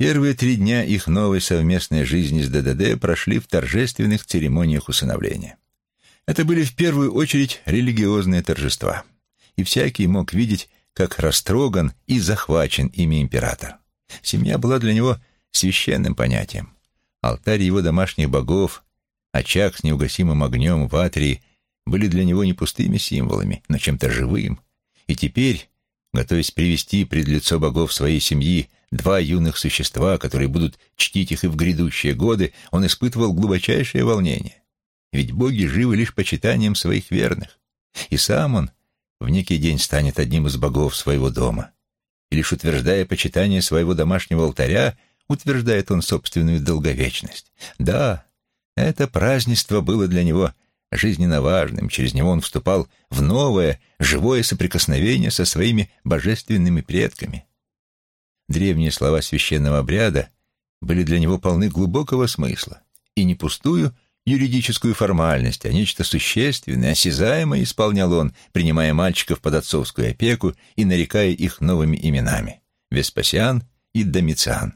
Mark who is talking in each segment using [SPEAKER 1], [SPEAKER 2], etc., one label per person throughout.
[SPEAKER 1] Первые три дня их новой совместной жизни с ДДД прошли в торжественных церемониях усыновления. Это были в первую очередь религиозные торжества, и всякий мог видеть, как растроган и захвачен ими император. Семья была для него священным понятием. Алтарь его домашних богов, очаг с неугасимым огнем в атрии были для него не пустыми символами, но чем-то живым. И теперь, готовясь привести пред лицо богов своей семьи два юных существа, которые будут чтить их и в грядущие годы, он испытывал глубочайшее волнение. Ведь боги живы лишь почитанием своих верных. И сам он в некий день станет одним из богов своего дома. И лишь утверждая почитание своего домашнего алтаря, утверждает он собственную долговечность. Да, это празднество было для него жизненно важным, через него он вступал в новое, живое соприкосновение со своими божественными предками. Древние слова священного обряда были для него полны глубокого смысла, и не пустую юридическую формальность, а нечто существенное, осязаемое исполнял он, принимая мальчиков под отцовскую опеку и нарекая их новыми именами — Веспасиан и Домициан.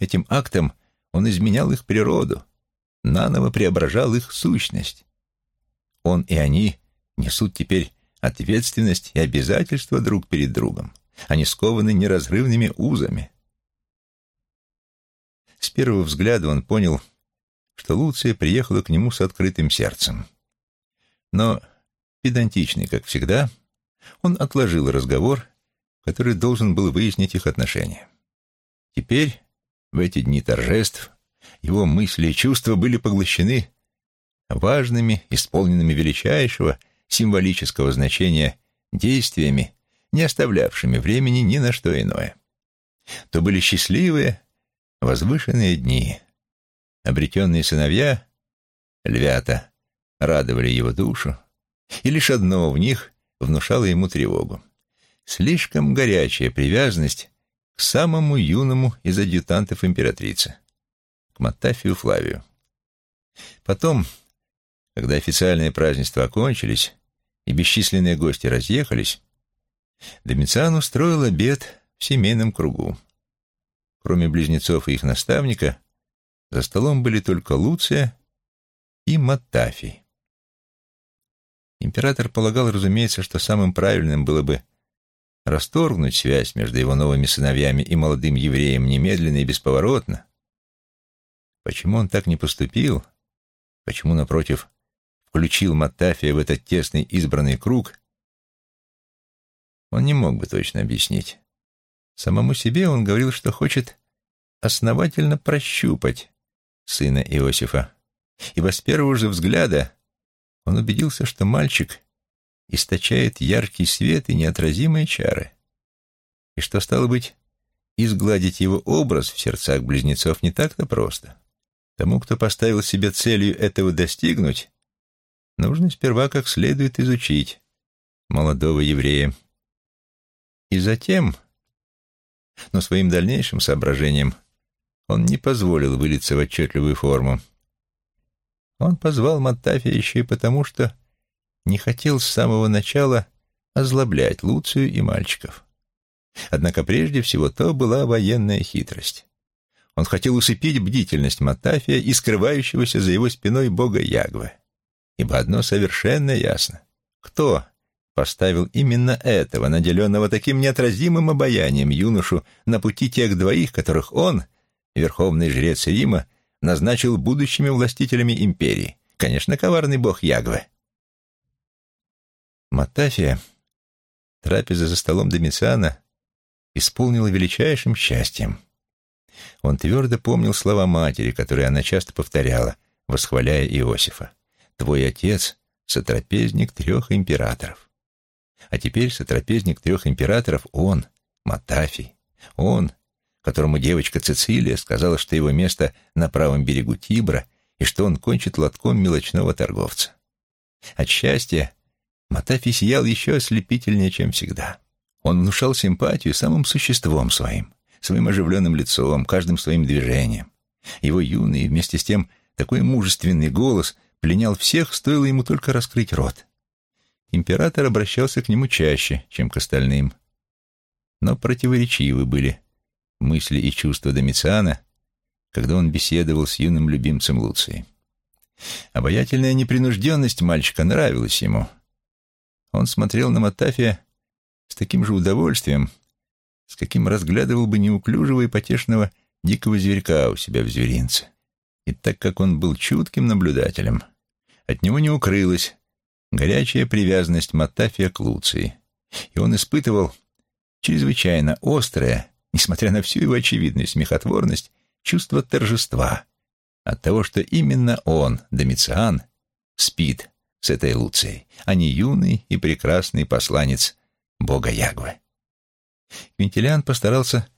[SPEAKER 1] Этим актом он изменял их природу, наново преображал их сущность. Он и они несут теперь ответственность и обязательства друг перед другом. Они скованы неразрывными узами. С первого взгляда он понял, что Луция приехала к нему с открытым сердцем. Но, педантичный, как всегда, он отложил разговор, который должен был выяснить их отношения. Теперь, в эти дни торжеств, его мысли и чувства были поглощены важными, исполненными величайшего символического значения действиями, не оставлявшими времени ни на что иное. То были счастливые, возвышенные дни. Обретенные сыновья, львята, радовали его душу, и лишь одно в них внушало ему тревогу. Слишком горячая привязанность к самому юному из адъютантов императрицы, к Маттафию Флавию. Потом, когда официальные празднества окончились и бесчисленные гости разъехались, Домициан устроил обед в семейном кругу. Кроме близнецов и их наставника, за столом были только Луция и Маттафий. Император полагал, разумеется, что самым правильным было бы расторгнуть связь между его новыми сыновьями и молодым евреем немедленно и бесповоротно. Почему он так не поступил? Почему, напротив, включил Маттафия в этот тесный избранный круг, он не мог бы точно объяснить. Самому себе он говорил, что хочет основательно прощупать сына Иосифа. Ибо с первого же взгляда он убедился, что мальчик источает яркий свет и неотразимые чары. И что, стало быть, изгладить его образ в сердцах близнецов не так-то просто. Тому, кто поставил себе целью этого достигнуть, нужно сперва как следует изучить молодого еврея. И затем, но своим дальнейшим соображением, он не позволил вылиться в отчетливую форму. Он позвал Маттафия еще и потому, что не хотел с самого начала озлоблять Луцию и мальчиков. Однако прежде всего то была военная хитрость. Он хотел усыпить бдительность Матафия и скрывающегося за его спиной бога Ягвы. Ибо одно совершенно ясно. Кто поставил именно этого, наделенного таким неотразимым обаянием юношу, на пути тех двоих, которых он, верховный жрец Рима, назначил будущими властителями империи? Конечно, коварный бог Ягвы. Матафия, трапеза за столом Домициана, исполнила величайшим счастьем. Он твердо помнил слова матери, которые она часто повторяла, восхваляя Иосифа. «Твой отец — сотрапезник трех императоров». А теперь сотрапезник трех императоров он, Матафий. Он, которому девочка Цицилия сказала, что его место на правом берегу Тибра и что он кончит лотком мелочного торговца. От счастья Матафий сиял еще ослепительнее, чем всегда. Он внушал симпатию самым существом своим, своим оживленным лицом, каждым своим движением. Его юный вместе с тем такой мужественный голос пленял всех, стоило ему только раскрыть рот. Император обращался к нему чаще, чем к остальным. Но противоречивы были мысли и чувства Домициана, когда он беседовал с юным любимцем Луцией. Обаятельная непринужденность мальчика нравилась ему. Он смотрел на Матафия с таким же удовольствием, с каким разглядывал бы неуклюжего и потешного дикого зверька у себя в зверинце. И так как он был чутким наблюдателем, от него не укрылась горячая привязанность Матафия к Луции, и он испытывал чрезвычайно острое, несмотря на всю его очевидную смехотворность, чувство торжества от того, что именно он, Домициан, спит с этой Луцией, а не юный и прекрасный посланец бога Ягвы. Квинтилиан постарался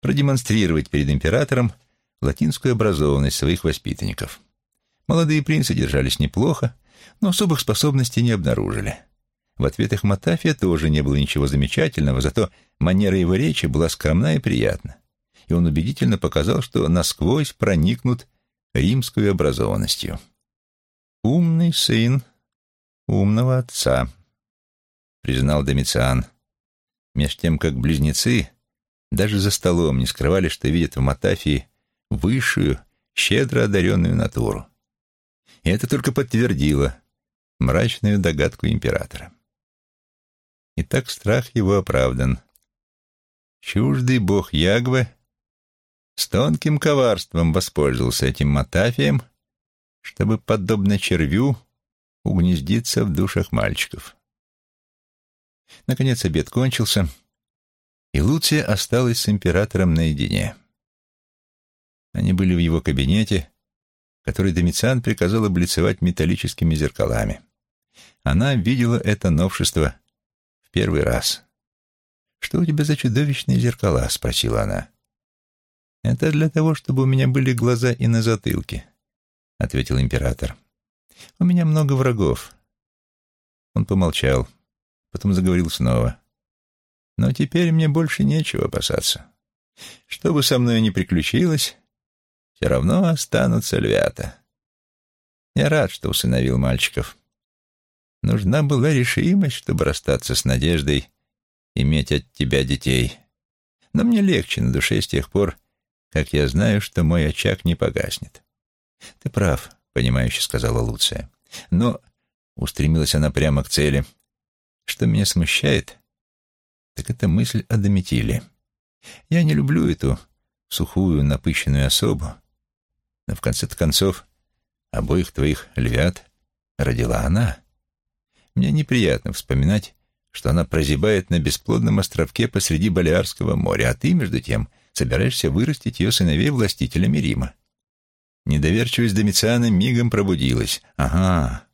[SPEAKER 1] продемонстрировать перед императором латинскую образованность своих воспитанников. Молодые принцы держались неплохо, но особых способностей не обнаружили. В ответах Матафия тоже не было ничего замечательного, зато манера его речи была скромна и приятна, и он убедительно показал, что насквозь проникнут римской образованностью. «Умный сын умного отца», — признал Домициан, меж тем как близнецы даже за столом не скрывали, что видят в Матафии высшую, щедро одаренную натуру. И это только подтвердило мрачную догадку императора. Итак, страх его оправдан. Чуждый бог Ягве с тонким коварством воспользовался этим Матафием, чтобы, подобно червю, угнездиться в душах мальчиков. Наконец обед кончился, и Луция осталась с императором наедине. Они были в его кабинете, который Домициан приказал облицевать металлическими зеркалами. Она видела это новшество в первый раз. «Что у тебя за чудовищные зеркала?» — спросила она. «Это для того, чтобы у меня были глаза и на затылке», — ответил император. «У меня много врагов». Он помолчал, потом заговорил снова. «Но теперь мне больше нечего опасаться. Что бы со мной ни приключилось, все равно останутся львята. Я рад, что усыновил мальчиков. Нужна была решимость, чтобы расстаться с надеждой иметь от тебя детей. Но мне легче на душе с тех пор, как я знаю, что мой очаг не погаснет. Ты прав, — понимающе сказала Луция. Но, — устремилась она прямо к цели, — что меня смущает, так это мысль о Дометиле. Я не люблю эту сухую, напыщенную особу, но в конце концов обоих твоих львят родила она. Мне неприятно вспоминать, что она прозябает на бесплодном островке посреди Балиарского моря, а ты, между тем, собираешься вырастить ее сыновей властителями Рима. Недоверчивость Домициана мигом пробудилась. Ага,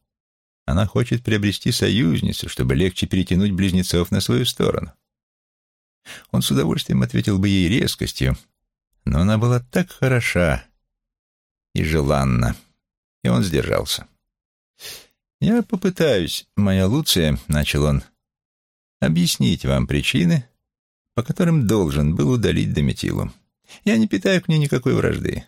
[SPEAKER 1] она хочет приобрести союзницу, чтобы легче перетянуть близнецов на свою сторону. Он с удовольствием ответил бы ей резкостью, но она была так хороша и желанна, и он сдержался. «Я попытаюсь, моя Луция», — начал он, — «объяснить вам причины, по которым должен был удалить Дометилу. Я не питаю к ней никакой вражды.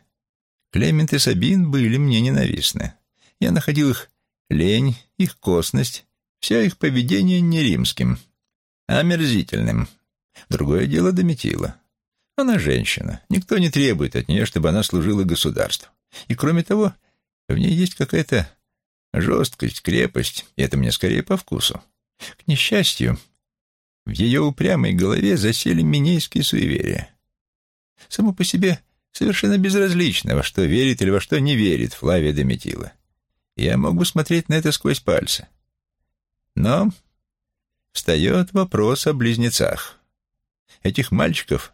[SPEAKER 1] Клемент и Сабин были мне ненавистны. Я находил их лень, их косность, вся их поведение не римским, а омерзительным. Другое дело Дометила. Она женщина. Никто не требует от нее, чтобы она служила государству. И кроме того, в ней есть какая-то жесткость, крепость, и это мне скорее по вкусу. К несчастью, в ее упрямой голове засели минейские суеверия. Само по себе совершенно безразлично, во что верит или во что не верит Флавия Дометила. Я мог бы смотреть на это сквозь пальцы. Но встает вопрос о близнецах. Этих мальчиков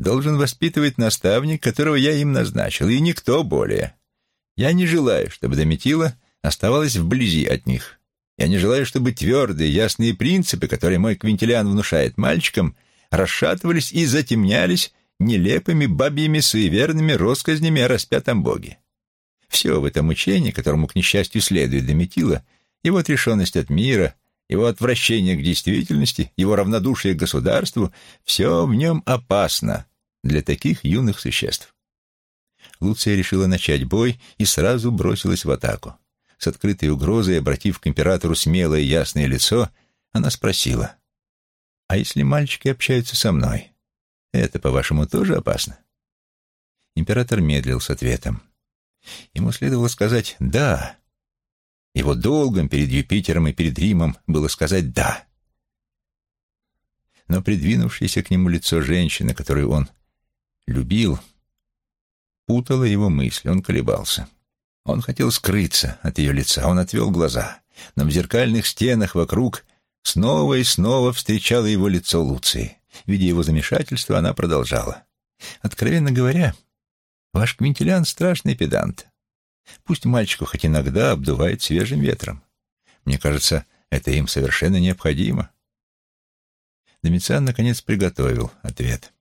[SPEAKER 1] должен воспитывать наставник, которого я им назначил, и никто более. Я не желаю, чтобы Дометила оставалась вблизи от них. Я не желаю, чтобы твердые, ясные принципы, которые мой Квинтилиан внушает мальчикам, расшатывались и затемнялись нелепыми бабьими суеверными россказнями о распятом боге. Все в этом учении, которому, к несчастью, следует Дометила, его отрешенность от мира, его отвращение к действительности, его равнодушие к государству, все в нем опасно для таких юных существ. Луция решила начать бой и сразу бросилась в атаку. С открытой угрозой, обратив к императору смелое ясное лицо, она спросила, «А если мальчики общаются со мной? Это, по-вашему, тоже опасно? Император медлил с ответом. Ему следовало сказать «да». Его долгом перед Юпитером и перед Римом было сказать «да». Но придвинувшееся к нему лицо женщины, которую он любил, путало его мысли, он колебался. Он хотел скрыться от ее лица, он отвел глаза, но в зеркальных стенах вокруг снова и снова встречало его лицо Луции. Видя его замешательство, она продолжала. «Откровенно говоря, ваш Квинтилиан страшный педант. Пусть мальчику хоть иногда обдувает свежим ветром. Мне кажется, это им совершенно необходимо». Домициан, наконец, приготовил ответ.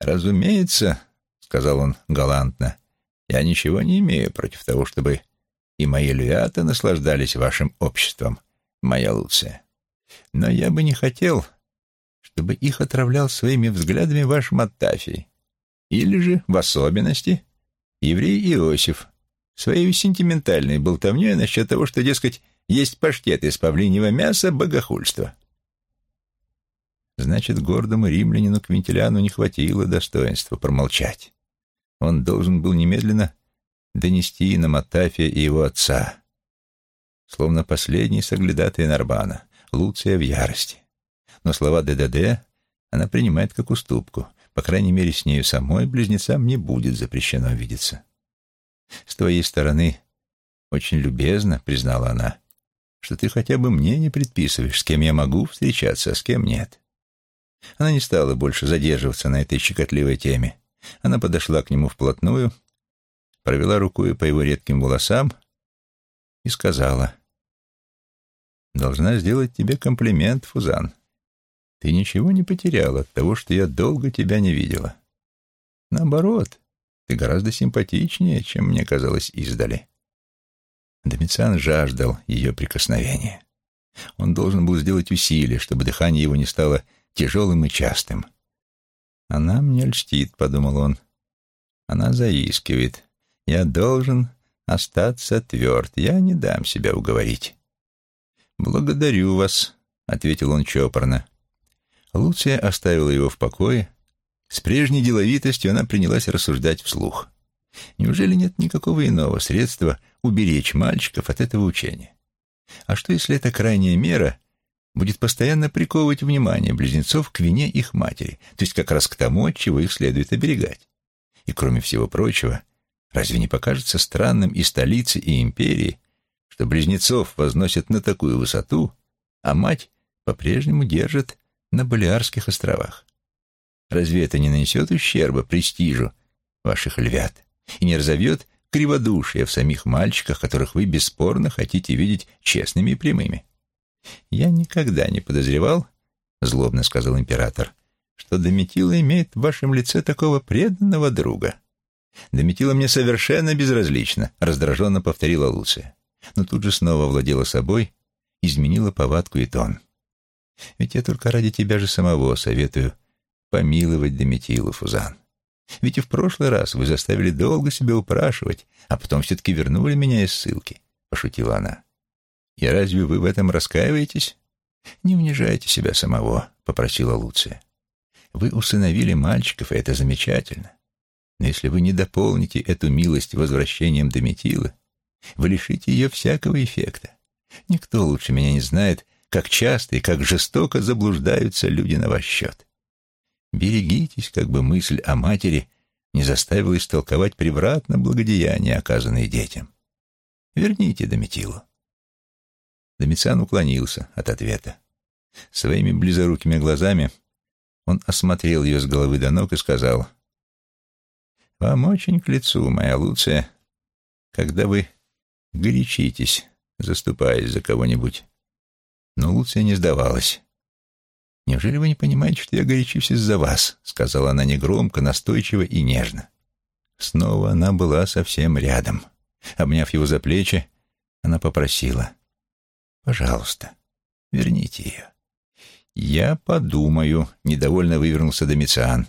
[SPEAKER 1] «Разумеется», — сказал он галантно, — «я ничего не имею против того, чтобы и мои львята наслаждались вашим обществом, моя Луция. Но я бы не хотел, чтобы их отравлял своими взглядами ваш Маттафий. Или же, в особенности, еврей Иосиф, своей сентиментальной болтовней насчет того, что, дескать, есть паштет из павлиньего мяса богохульства. Значит, гордому римлянину Квинтилиану не хватило достоинства промолчать. Он должен был немедленно донести на Матафия и его отца, словно последний соглядатый Нарбана, Луция в ярости. Но слова ДДД она принимает как уступку. По крайней мере, с нею самой близнецам не будет запрещено видеться. «С твоей стороны очень любезно», — признала она, — «что ты хотя бы мне не предписываешь, с кем я могу встречаться, а с кем нет». Она не стала больше задерживаться на этой щекотливой теме. Она подошла к нему вплотную, провела рукой по его редким волосам и сказала, «Должна сделать тебе комплимент, Фузан. Ты ничего не потерял от того, что я долго тебя не видела. Наоборот, ты гораздо симпатичнее, чем мне казалось издали». Домициан жаждал ее прикосновения. Он должен был сделать усилие, чтобы дыхание его не стало тяжелым и частым. «Она мне льстит», — подумал он. «Она заискивает. Я должен остаться тверд. Я не дам себя уговорить». «Благодарю вас», — ответил он чопорно. Луция оставила его в покое. С прежней деловитостью она принялась рассуждать вслух. Неужели нет никакого иного средства уберечь мальчиков от этого учения? А что, если эта крайняя мера будет постоянно приковывать внимание близнецов к вине их матери, то есть как раз к тому, от чего их следует оберегать. И кроме всего прочего, разве не покажется странным и столице, и империи, что близнецов возносят на такую высоту, а мать по-прежнему держит на Балиарских островах? Разве это не нанесет ущерба престижу ваших львят и не разовьет криводушие в самих мальчиках, которых вы бесспорно хотите видеть честными и прямыми? «Я никогда не подозревал, — злобно сказал император, — что Дометила имеет в вашем лице такого преданного друга. Дометила мне совершенно безразлично, — раздраженно повторила Луция, но тут же снова владела собой, изменила повадку и тон. Ведь я только ради тебя же самого советую помиловать Дометилу, Фузан. Ведь и в прошлый раз вы заставили долго себя упрашивать, а потом все-таки вернули меня из ссылки, — пошутила она. «И разве вы в этом раскаиваетесь?» «Не унижайте себя самого», — попросила Луция. «Вы усыновили мальчиков, и это замечательно. Но если вы не дополните эту милость возвращением Дометилы, вы лишите ее всякого эффекта. Никто лучше меня не знает, как часто и как жестоко заблуждаются люди на ваш счет. Берегитесь, как бы мысль о матери не заставила истолковать превратно благодеяния, оказанные детям. Верните Дометилу. Домициан уклонился от ответа. Своими близорукими глазами он осмотрел ее с головы до ног и сказал, «Вам очень к лицу, моя Луция, когда вы горячитесь, заступаясь за кого-нибудь». Но Луция не сдавалась. «Неужели вы не понимаете, что я горячусь из-за вас?» — сказала она негромко, настойчиво и нежно. Снова она была совсем рядом. Обняв его за плечи, она попросила — Пожалуйста, верните ее. Я подумаю, недовольно вывернулся Домициан.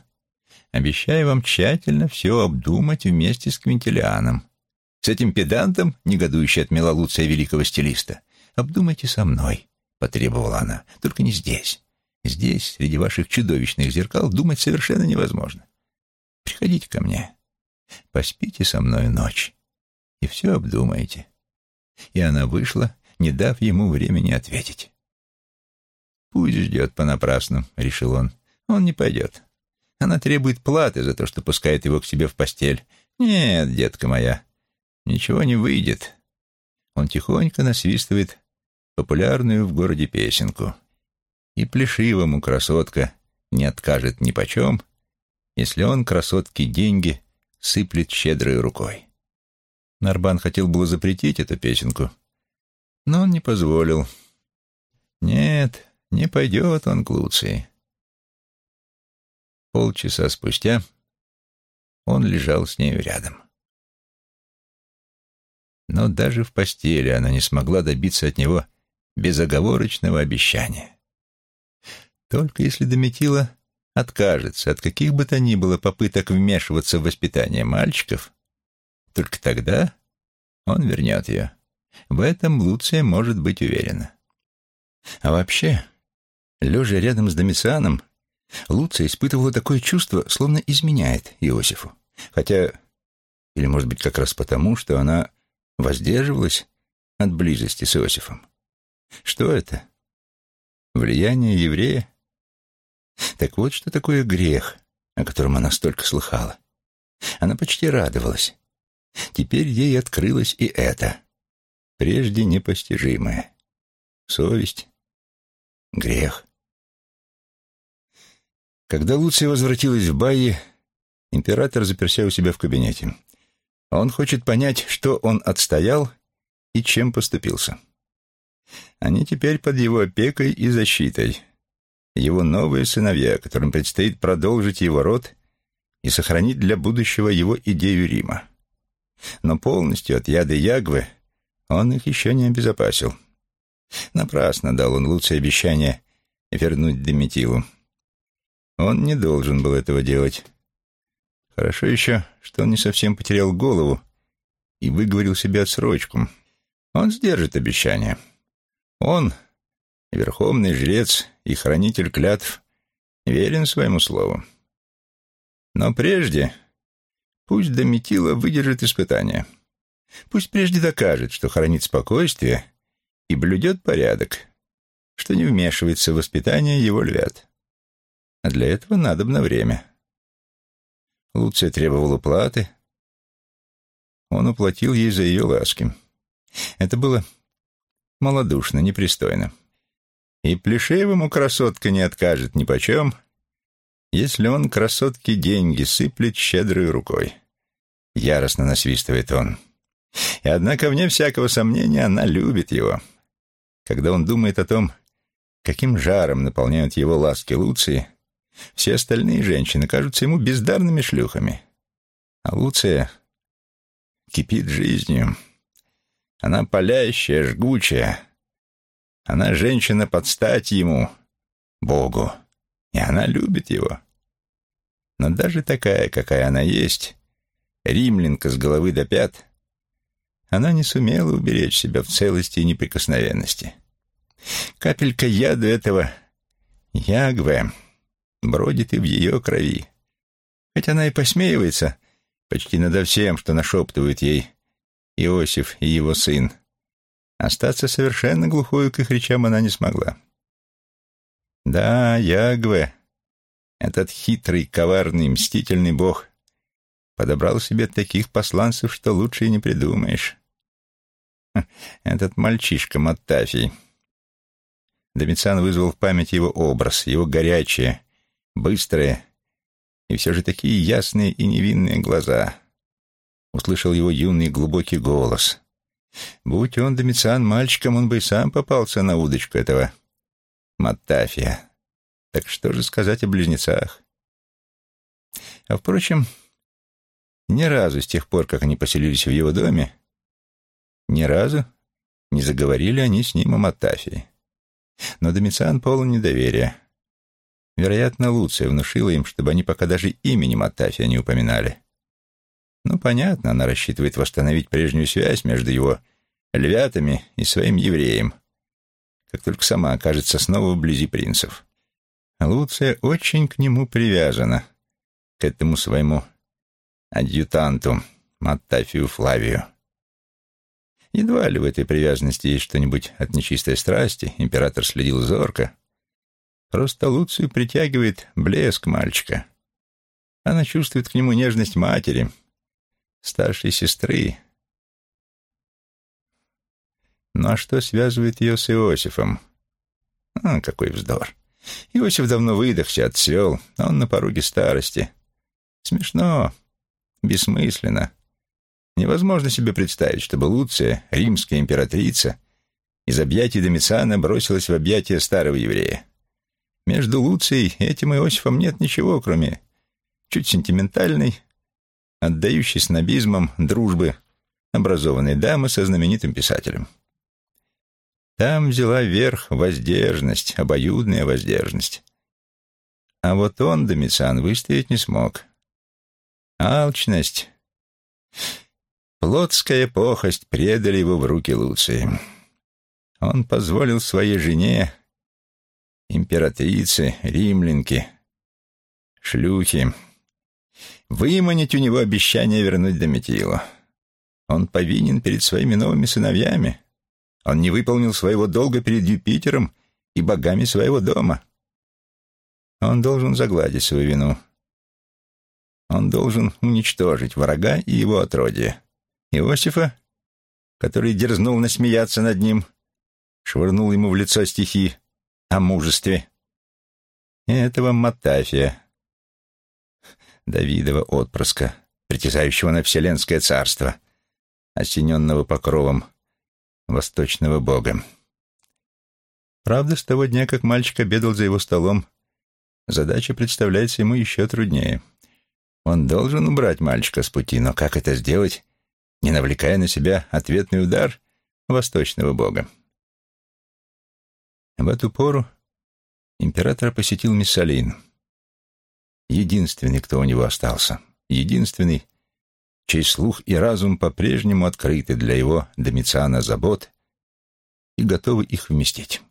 [SPEAKER 1] Обещаю вам тщательно все обдумать вместе с Квинтилианом. С этим педантом, негодующе отмела Луция великого стилиста. Обдумайте со мной, потребовала она, только не здесь. Здесь, среди ваших чудовищных зеркал, думать совершенно невозможно. Приходите ко мне, поспите со мной ночь и все обдумайте. И она вышла, не дав ему времени ответить. «Пусть ждет понапрасну», — решил он. «Он не пойдет. Она требует платы за то, что пускает его к себе в постель. Нет, детка моя, ничего не выйдет». Он тихонько насвистывает популярную в городе песенку. И плешивому красотка не откажет ни почем, если он красотке деньги сыплет щедрой рукой. Нарбан хотел было запретить эту песенку, но он не позволил. Нет, не пойдет он к Луции. Полчаса спустя он лежал с нею рядом. Но даже в постели она не смогла добиться от него безоговорочного обещания. Только если Дометила откажется от каких бы то ни было попыток вмешиваться в воспитание мальчиков, только тогда он вернет ее. В этом Луция может быть уверена. А вообще, лежа рядом с Домицианом, Луция испытывала такое чувство, словно изменяет Иосифу. Хотя, или, может быть, как раз потому, что она воздерживалась от близости с Иосифом. Что это? Влияние еврея? Так вот, что такое грех, о котором она столько слыхала. Она почти радовалась. Теперь ей открылось и это, прежде непостижимое. Совесть, грех. Когда Луция возвратилась в Байи, император заперся у себя в кабинете. Он хочет понять, что он отстоял и чем поступился. Они теперь под его опекой и защитой. Его новые сыновья, которым предстоит продолжить его род и сохранить для будущего его идею Рима но полностью от яда Ягвы он их еще не обезопасил. Напрасно дал он Луции обещание вернуть Деметилу. Он не должен был этого делать. Хорошо еще, что он не совсем потерял голову и выговорил себе отсрочку. Он сдержит обещание. Он, верховный жрец и хранитель клятв, верен своему слову. Но прежде Пусть Дометила выдержит испытание. Пусть прежде докажет, что хранит спокойствие и блюдет порядок, что не вмешивается в воспитание его львят. А для этого надобно время. Луция требовала платы. Он уплатил ей за ее ласки. Это было малодушно, непристойно. И Плешеевому красотка не откажет ни почем, если он красотке деньги сыплет щедрой рукой. — яростно насвистывает он. И однако, вне всякого сомнения, она любит его. Когда он думает о том, каким жаром наполняют его ласки Луции, все остальные женщины кажутся ему бездарными шлюхами. А Луция кипит жизнью. Она палящая, жгучая. Она женщина под стать ему, Богу, и она любит его. Но даже такая, какая она есть, римлянка с головы до пят, она не сумела уберечь себя в целости и неприкосновенности. Капелька яда этого ягве бродит и в ее крови. Хоть она и посмеивается почти надо всем, что нашептывают ей Иосиф и его сын, остаться совершенно глухою к их речам она не смогла. Да, Ягве, этот хитрый, коварный, мстительный бог, Подобрал себе таких посланцев, что лучше и не придумаешь. Этот мальчишка Маттафий. Домициан вызвал в память его образ, его горячие, быстрые и все же такие ясные и невинные глаза. Услышал его юный глубокий голос. Будь он, Домициан, мальчиком, он бы и сам попался на удочку этого Маттафия. Так что же сказать о близнецах? А, впрочем, ни разу с тех пор, как они поселились в его доме, ни разу не заговорили они с ним о Матафии. Но Домициан полон недоверия. Вероятно, Луция внушила им, чтобы они пока даже имени Матафия не упоминали. Ну, понятно, она рассчитывает восстановить прежнюю связь между его львятами и своим евреем, как только сама окажется снова вблизи принцев. Луция очень к нему привязана, к этому своему адъютанту Маттафию Флавию. Едва ли в этой привязанности есть что-нибудь от нечистой страсти, император следил зорко. Просто Луцию притягивает блеск мальчика. Она чувствует к нему нежность матери, старшей сестры. Ну а что связывает ее с Иосифом? А, какой вздор. Иосиф давно выдохся, отцвел, а он на пороге старости. Смешно, бессмысленно. Невозможно себе представить, чтобы Луция, римская императрица, из объятий Домициана бросилась в объятия старого еврея. Между Луцией и этим Иосифом нет ничего, кроме чуть сентиментальной, отдающей снобизмом дружбы образованной дамы со знаменитым писателем. Там взяла верх воздержность, обоюдная воздержность. А вот он, Домициан, выстоять не смог. Алчность, плотская похость предали его в руки Луции. Он позволил своей жене, императрице, римлянке, шлюхе, выманить у него обещание вернуть Дометилу. Он повинен перед своими новыми сыновьями. Он не выполнил своего долга перед Юпитером и богами своего дома. Он должен загладить свою вину. Он должен уничтожить врага и его отродье. Иосифа, который дерзнул насмеяться над ним, швырнул ему в лицо стихи о мужестве. И этого Матафия, Давидова отпрыска, притязающего на вселенское царство, осененного покровом восточного бога. Правда, с того дня, как мальчик обедал за его столом, задача представляется ему еще труднее — он должен убрать мальчика с пути, но как это сделать, не навлекая на себя ответный удар восточного бога? В эту пору императора посетил Миссалин. Единственный, кто у него остался. Единственный, чей слух и разум по-прежнему открыты для его Домициана забот и готовы их вместить.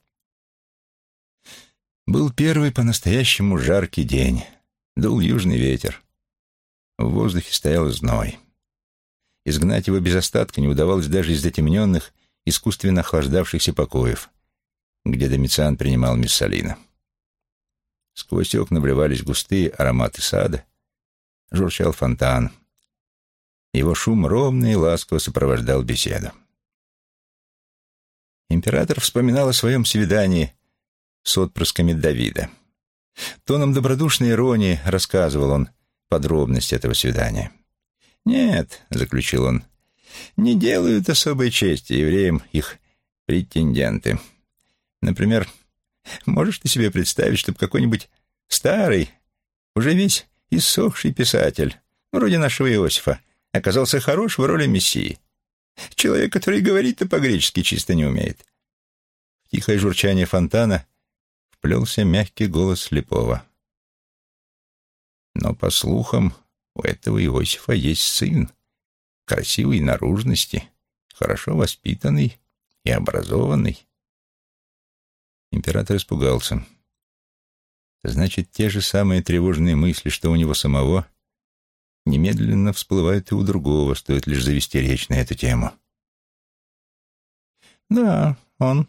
[SPEAKER 1] Был первый по-настоящему жаркий день. Дул южный ветер. В воздухе стоял зной. Изгнать его без остатка не удавалось даже из затемненных, искусственно охлаждавшихся покоев, где Домициан принимал Миссалина. Сквозь окна вливались густые ароматы сада, журчал фонтан. Его шум ровно и ласково сопровождал беседу. Император вспоминал о своем свидании с отпрысками Давида. Тоном добродушной иронии рассказывал он подробности этого свидания. «Нет», — заключил он, — «не делают особой чести евреям их претенденты. Например, можешь ты себе представить, чтобы какой-нибудь старый, уже весь иссохший писатель, вроде нашего Иосифа, оказался хорош в роли мессии? Человек, который говорит-то по-гречески чисто не умеет». В тихое журчание фонтана вплелся мягкий голос слепого. Но, по слухам, у этого Иосифа есть сын, красивой наружности, хорошо воспитанный и образованный. Император испугался. Значит, те же самые тревожные мысли, что у него самого, немедленно всплывают и у другого, стоит лишь завести речь на эту тему. Да, он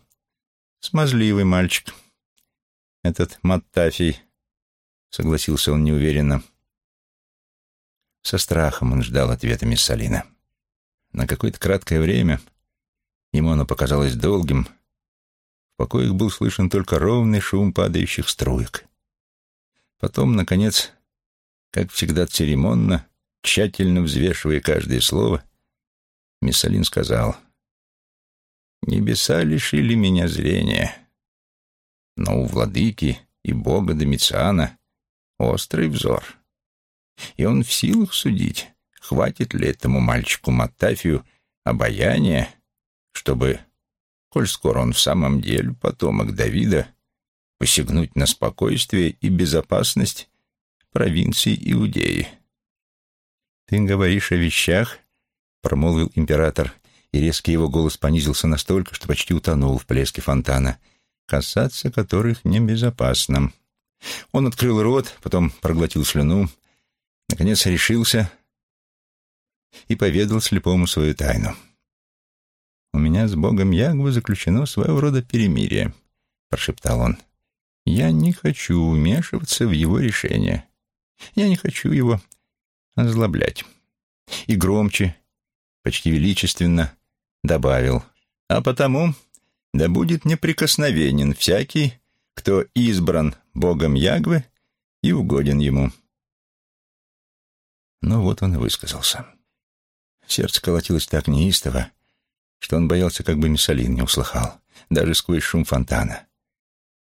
[SPEAKER 1] смазливый мальчик, этот Маттафий, — согласился он неуверенно. Со страхом он ждал ответа мисс Салина. На какое-то краткое время, ему оно показалось долгим, в покоях был слышен только ровный шум падающих струек. Потом, наконец, как всегда церемонно, тщательно взвешивая каждое слово, Миссалин сказал, «Небеса лишили меня зрения, но у владыки и бога Домициана острый взор. И он в силах судить, хватит ли этому мальчику Матафию обаяния, чтобы, коль скоро он в самом деле потомок Давида, посягнуть на спокойствие и безопасность провинции Иудеи. «Ты говоришь о вещах?» — промолвил император, и резкий его голос понизился настолько, что почти утонул в плеске фонтана, касаться которых небезопасно. Он открыл рот, потом проглотил слюну, наконец решился и поведал слепому свою тайну. «У меня с Богом Ягвы заключено своего рода перемирие», — прошептал он. «Я не хочу вмешиваться в его решение. Я не хочу его озлоблять». И громче, почти величественно, добавил. «А потому да будет неприкосновенен всякий, кто избран Богом Ягвы и угоден ему». Ну вот он и высказался. Сердце колотилось так неистово, что он боялся, как бы Миссалин не услыхал, даже сквозь шум фонтана.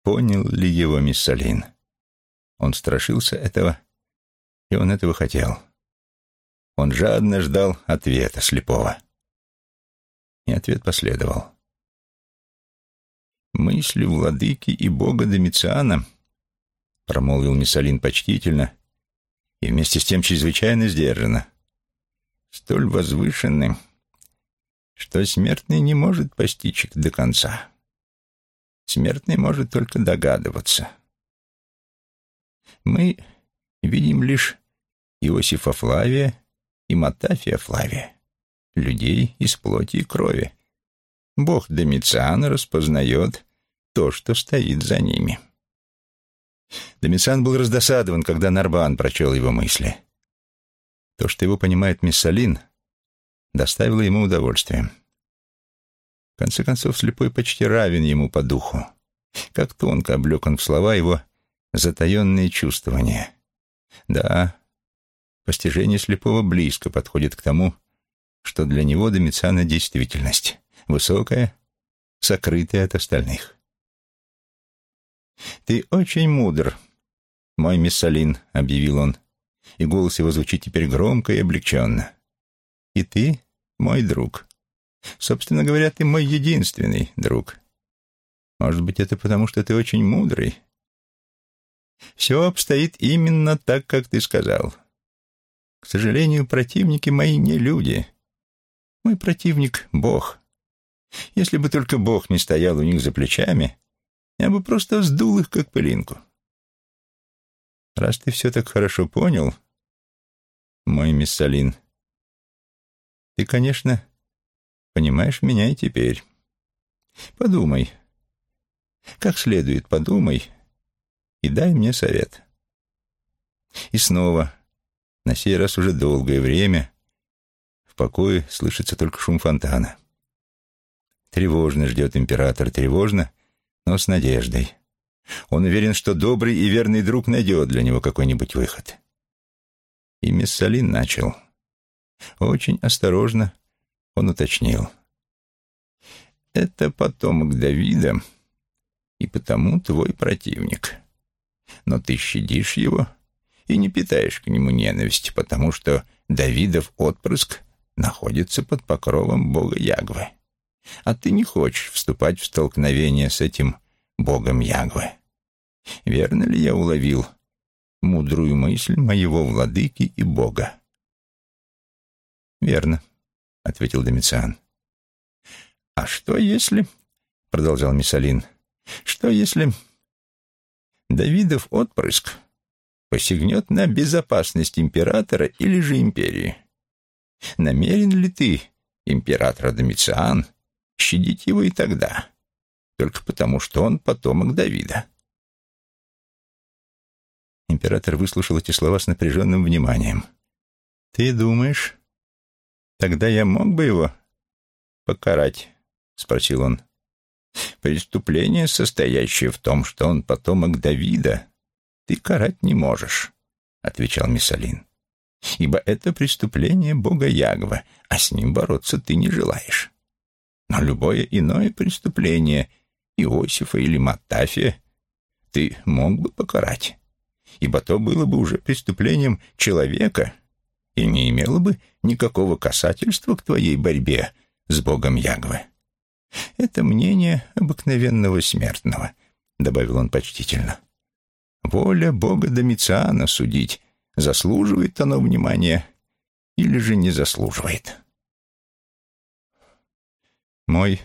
[SPEAKER 1] Понял ли его Миссалин? Он страшился этого, и он этого хотел. Он жадно ждал ответа слепого. И ответ последовал. «Мысли владыки и бога Домициана», — промолвил Миссалин почтительно и вместе с тем чрезвычайно сдержанно, — «столь возвышенны, что смертный не может постичь их до конца. Смертный может только догадываться. Мы видим лишь Иосифа Флавия и Матафия Флавия, людей из плоти и крови. Бог Домициан распознает то, что стоит за ними. Домициан был раздосадован, когда Нарбан прочел его мысли. То, что его понимает Миссалин, доставило ему удовольствие. В конце концов, слепой почти равен ему по духу. Как тонко облек он в слова его затаенные чувствования. Да, постижение слепого близко подходит к тому, что для него Домициана действительность, высокая, сокрытая от остальных. «Ты очень мудр, мой миссалин», — объявил он, и голос его звучит теперь громко и облегченно. «И ты мой друг. Собственно говоря, ты мой единственный друг. Может быть, это потому, что ты очень мудрый. Все обстоит именно так, как ты сказал. К сожалению, противники мои не люди. Мой противник — Бог. Если бы только Бог не стоял у них за плечами, я бы просто сдул их, как пылинку. Раз ты все так хорошо понял, мой миссалин, ты, конечно, понимаешь меня и теперь. Подумай, как следует подумай и дай мне совет. И снова на сей раз уже долгое время в покое слышится только шум фонтана. Тревожно ждет император, тревожно, но с надеждой. Он уверен, что добрый и верный друг найдет для него какой-нибудь выход. И Мессалин начал. Очень осторожно он уточнил. «Это потомок Давида, и потому твой противник. Но ты щадишь его и не питаешь к нему ненависти, потому что Давидов отпрыск находится под покровом бога Ягвы. А ты не хочешь вступать в столкновение с этим богом Ягвы. Верно ли я уловил мудрую мысль моего владыки и бога? «Верно», — ответил Домициан. «А что если...» — продолжал Миссалин. «Что если Давидов отпрыск посягнет на безопасность императора или же империи. Намерен ли ты, император Домициан, щадить его и тогда, только потому, что он потомок Давида?» Император выслушал эти слова с напряженным вниманием. «Ты думаешь, тогда я мог бы его покарать?» — спросил он. «Преступление, состоящее в том, что он потомок Давида, ты карать не можешь», — отвечал Миссалин. «Ибо это преступление бога Ягва, а с ним бороться ты не желаешь. Но любое иное преступление, Иосифа или Матафия, ты мог бы покарать, ибо то было бы уже преступлением человека и не имело бы никакого касательства к твоей борьбе с богом Ягвы. Это мнение обыкновенного смертного», — добавил он почтительно. Воля Бога Домициана судить, заслуживает оно внимания или же не заслуживает. Мой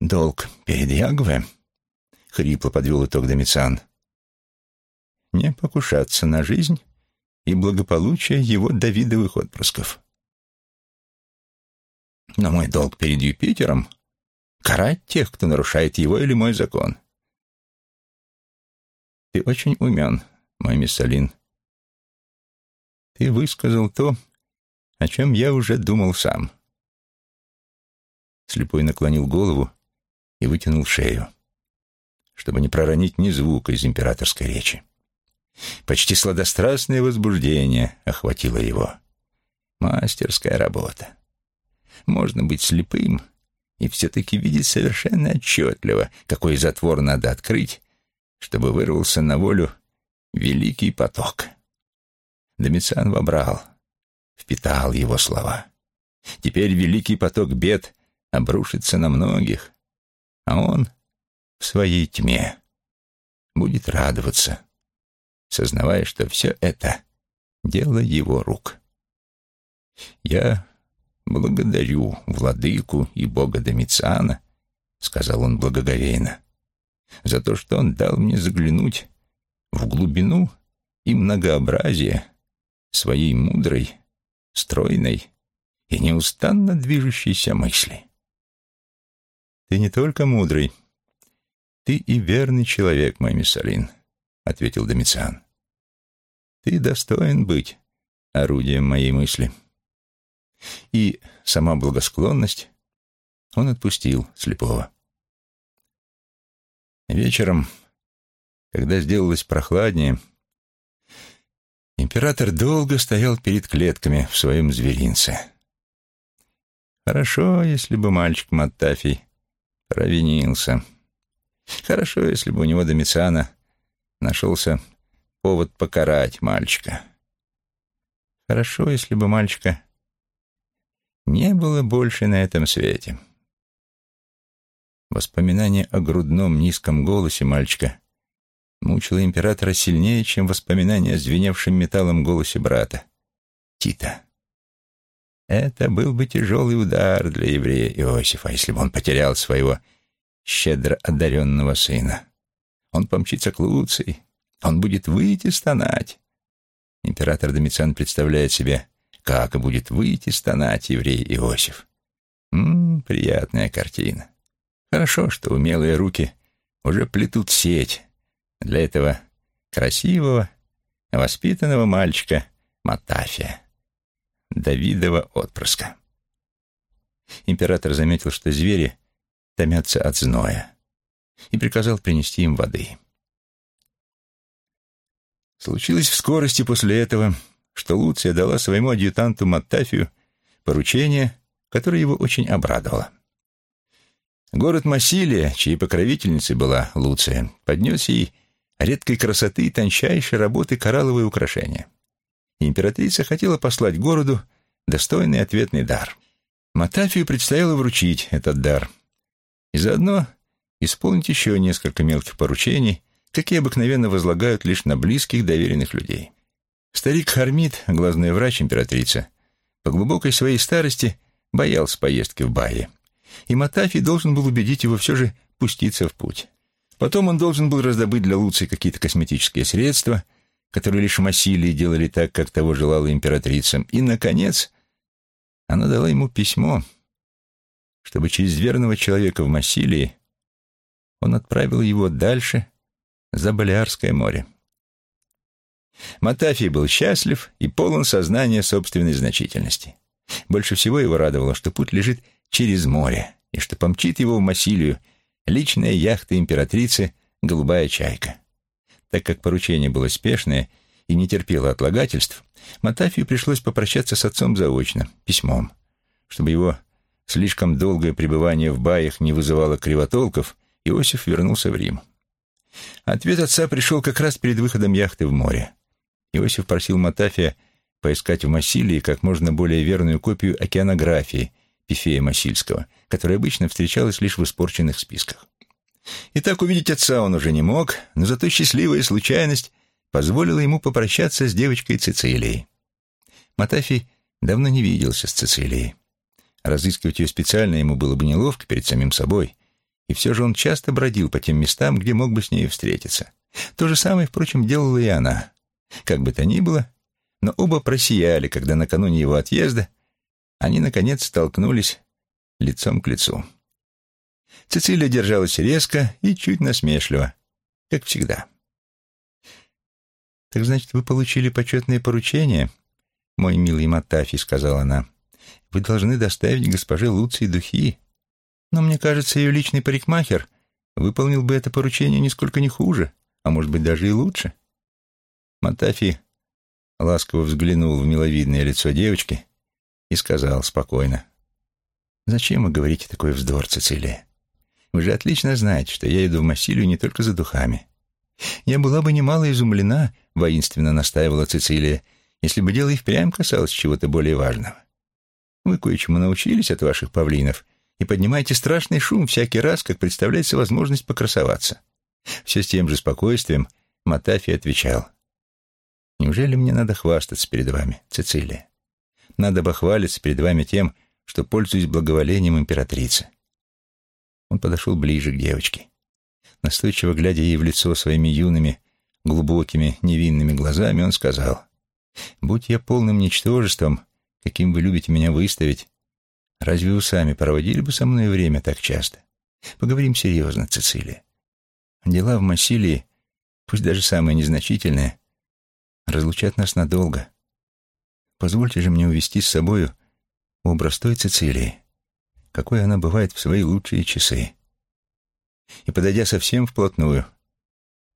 [SPEAKER 1] долг перед Ягве, — хрипло подвел итог Домициан, не покушаться на жизнь и благополучие его Давидовых отпрысков. Но мой долг перед Юпитером — карать тех, кто нарушает его или мой закон. Ты очень умен, мой Миссалин. Ты высказал то, о чем я уже думал сам. Слепой наклонил голову и вытянул шею, чтобы не проронить ни звука из императорской речи. Почти сладострастное возбуждение охватило его. Мастерская работа. Можно быть слепым и все-таки видеть совершенно отчетливо, какой затвор надо открыть, чтобы вырвался на волю великий поток. Домициан вобрал, впитал его слова. Теперь великий поток бед обрушится на многих, а он в своей тьме будет радоваться, сознавая, что все это — дело его рук. «Я благодарю владыку и бога Домициана», — сказал он благоговейно, «за то, что он дал мне заглянуть в глубину и многообразие своей мудрой, стройной и неустанно движущейся мысли. «Ты не только мудрый, ты и верный человек, мой Миссалин», — ответил Домициан. «Ты достоин быть орудием моей мысли». И сама благосклонность он отпустил слепого. Вечером, когда сделалось прохладнее, император долго стоял перед клетками в своем зверинце. Хорошо, если бы мальчик Маттафий провинился. Хорошо, если бы у него Домициана нашелся повод покарать мальчика. Хорошо, если бы мальчика не было больше на этом свете. Воспоминание о грудном низком голосе мальчика мучило императора сильнее, чем воспоминание о звеневшем металлом голосе брата, Тита. Это был бы тяжелый удар для еврея Иосифа, если бы он потерял своего щедро одаренного сына. Он помчится к Луции, он будет выйти стонать. Император Домициан представляет себе, как будет выйти стонать еврей Иосиф. Ммм, приятная картина. Хорошо, что умелые руки уже плетут сеть для этого красивого, воспитанного мальчика Матафия. Давидова отпрыска. Император заметил, что звери томятся от зноя, и приказал принести им воды. Случилось в скорости после этого, что Луция дала своему адъютанту Маттафию поручение, которое его очень обрадовало. Город Массилия, чьей покровительницей была Луция, поднес ей редкой красоты и тончайшей работы коралловые украшения императрица хотела послать городу достойный ответный дар. Матафию предстояло вручить этот дар и заодно исполнить еще несколько мелких поручений, какие обыкновенно возлагают лишь на близких доверенных людей. Старик Хармит, глазной врач императрицы, по глубокой своей старости боялся поездки в Байе, и Матафий должен был убедить его все же пуститься в путь. Потом он должен был раздобыть для Луции какие-то косметические средства — которые лишь Массилии делали так, как того желала императрица. И, наконец, она дала ему письмо, чтобы через верного человека в Массилии он отправил его дальше, за Балиарское море. Матафий был счастлив и полон сознания собственной значительности. Больше всего его радовало, что путь лежит через море, и что помчит его в Массилию личная яхта императрицы «Голубая чайка». Так как поручение было спешное и не терпело отлагательств, Матафию пришлось попрощаться с отцом заочно, письмом, чтобы его слишком долгое пребывание в баях не вызывало кривотолков, Иосиф вернулся в Рим. Ответ отца пришел как раз перед выходом яхты в море. Иосиф просил Матафия поискать в Массилии как можно более верную копию океанографии Пифея Массильского, которая обычно встречалась лишь в испорченных списках. И так увидеть отца он уже не мог, но зато счастливая случайность позволила ему попрощаться с девочкой Цицилией. Матафий давно не виделся с Цицилией. Разыскивать ее специально ему было бы неловко перед самим собой, и все же он часто бродил по тем местам, где мог бы с ней встретиться. То же самое, впрочем, делала и она. Как бы то ни было, но оба просияли, когда накануне его отъезда они, наконец, столкнулись лицом к лицу. Цицилия держалась резко и чуть насмешливо, как всегда. «Так значит, вы получили почетное поручение, мой милый Матафи», — сказала она. «Вы должны доставить госпоже Луции духи. Но мне кажется, ее личный парикмахер выполнил бы это поручение нисколько не хуже, а может быть, даже и лучше». Матафи ласково взглянул в миловидное лицо девочки и сказал спокойно. «Зачем вы говорите такой вздор, Цицилия? Вы же отлично знаете, что я иду в Массилию не только за духами. Я была бы немало изумлена, — воинственно настаивала Цицилия, — если бы дело и впрямь касалось чего-то более важного. Вы кое-чему научились от ваших павлинов и поднимаете страшный шум всякий раз, как представляется возможность покрасоваться. Все с тем же спокойствием Матафи отвечал. «Неужели мне надо хвастаться перед вами, Цицилия? Надо бы хвалиться перед вами тем, что пользуюсь благоволением императрицы». Он подошел ближе к девочке. Настойчиво глядя ей в лицо своими юными, глубокими, невинными глазами, он сказал, «Будь я полным ничтожеством, каким вы любите меня выставить, разве вы сами проводили бы со мной время так часто? Поговорим серьезно, Цицилия. Дела в Массилии, пусть даже самые незначительные, разлучат нас надолго. Позвольте же мне увести с собою образ той Цицилии, какой она бывает в свои лучшие часы. И, подойдя совсем вплотную,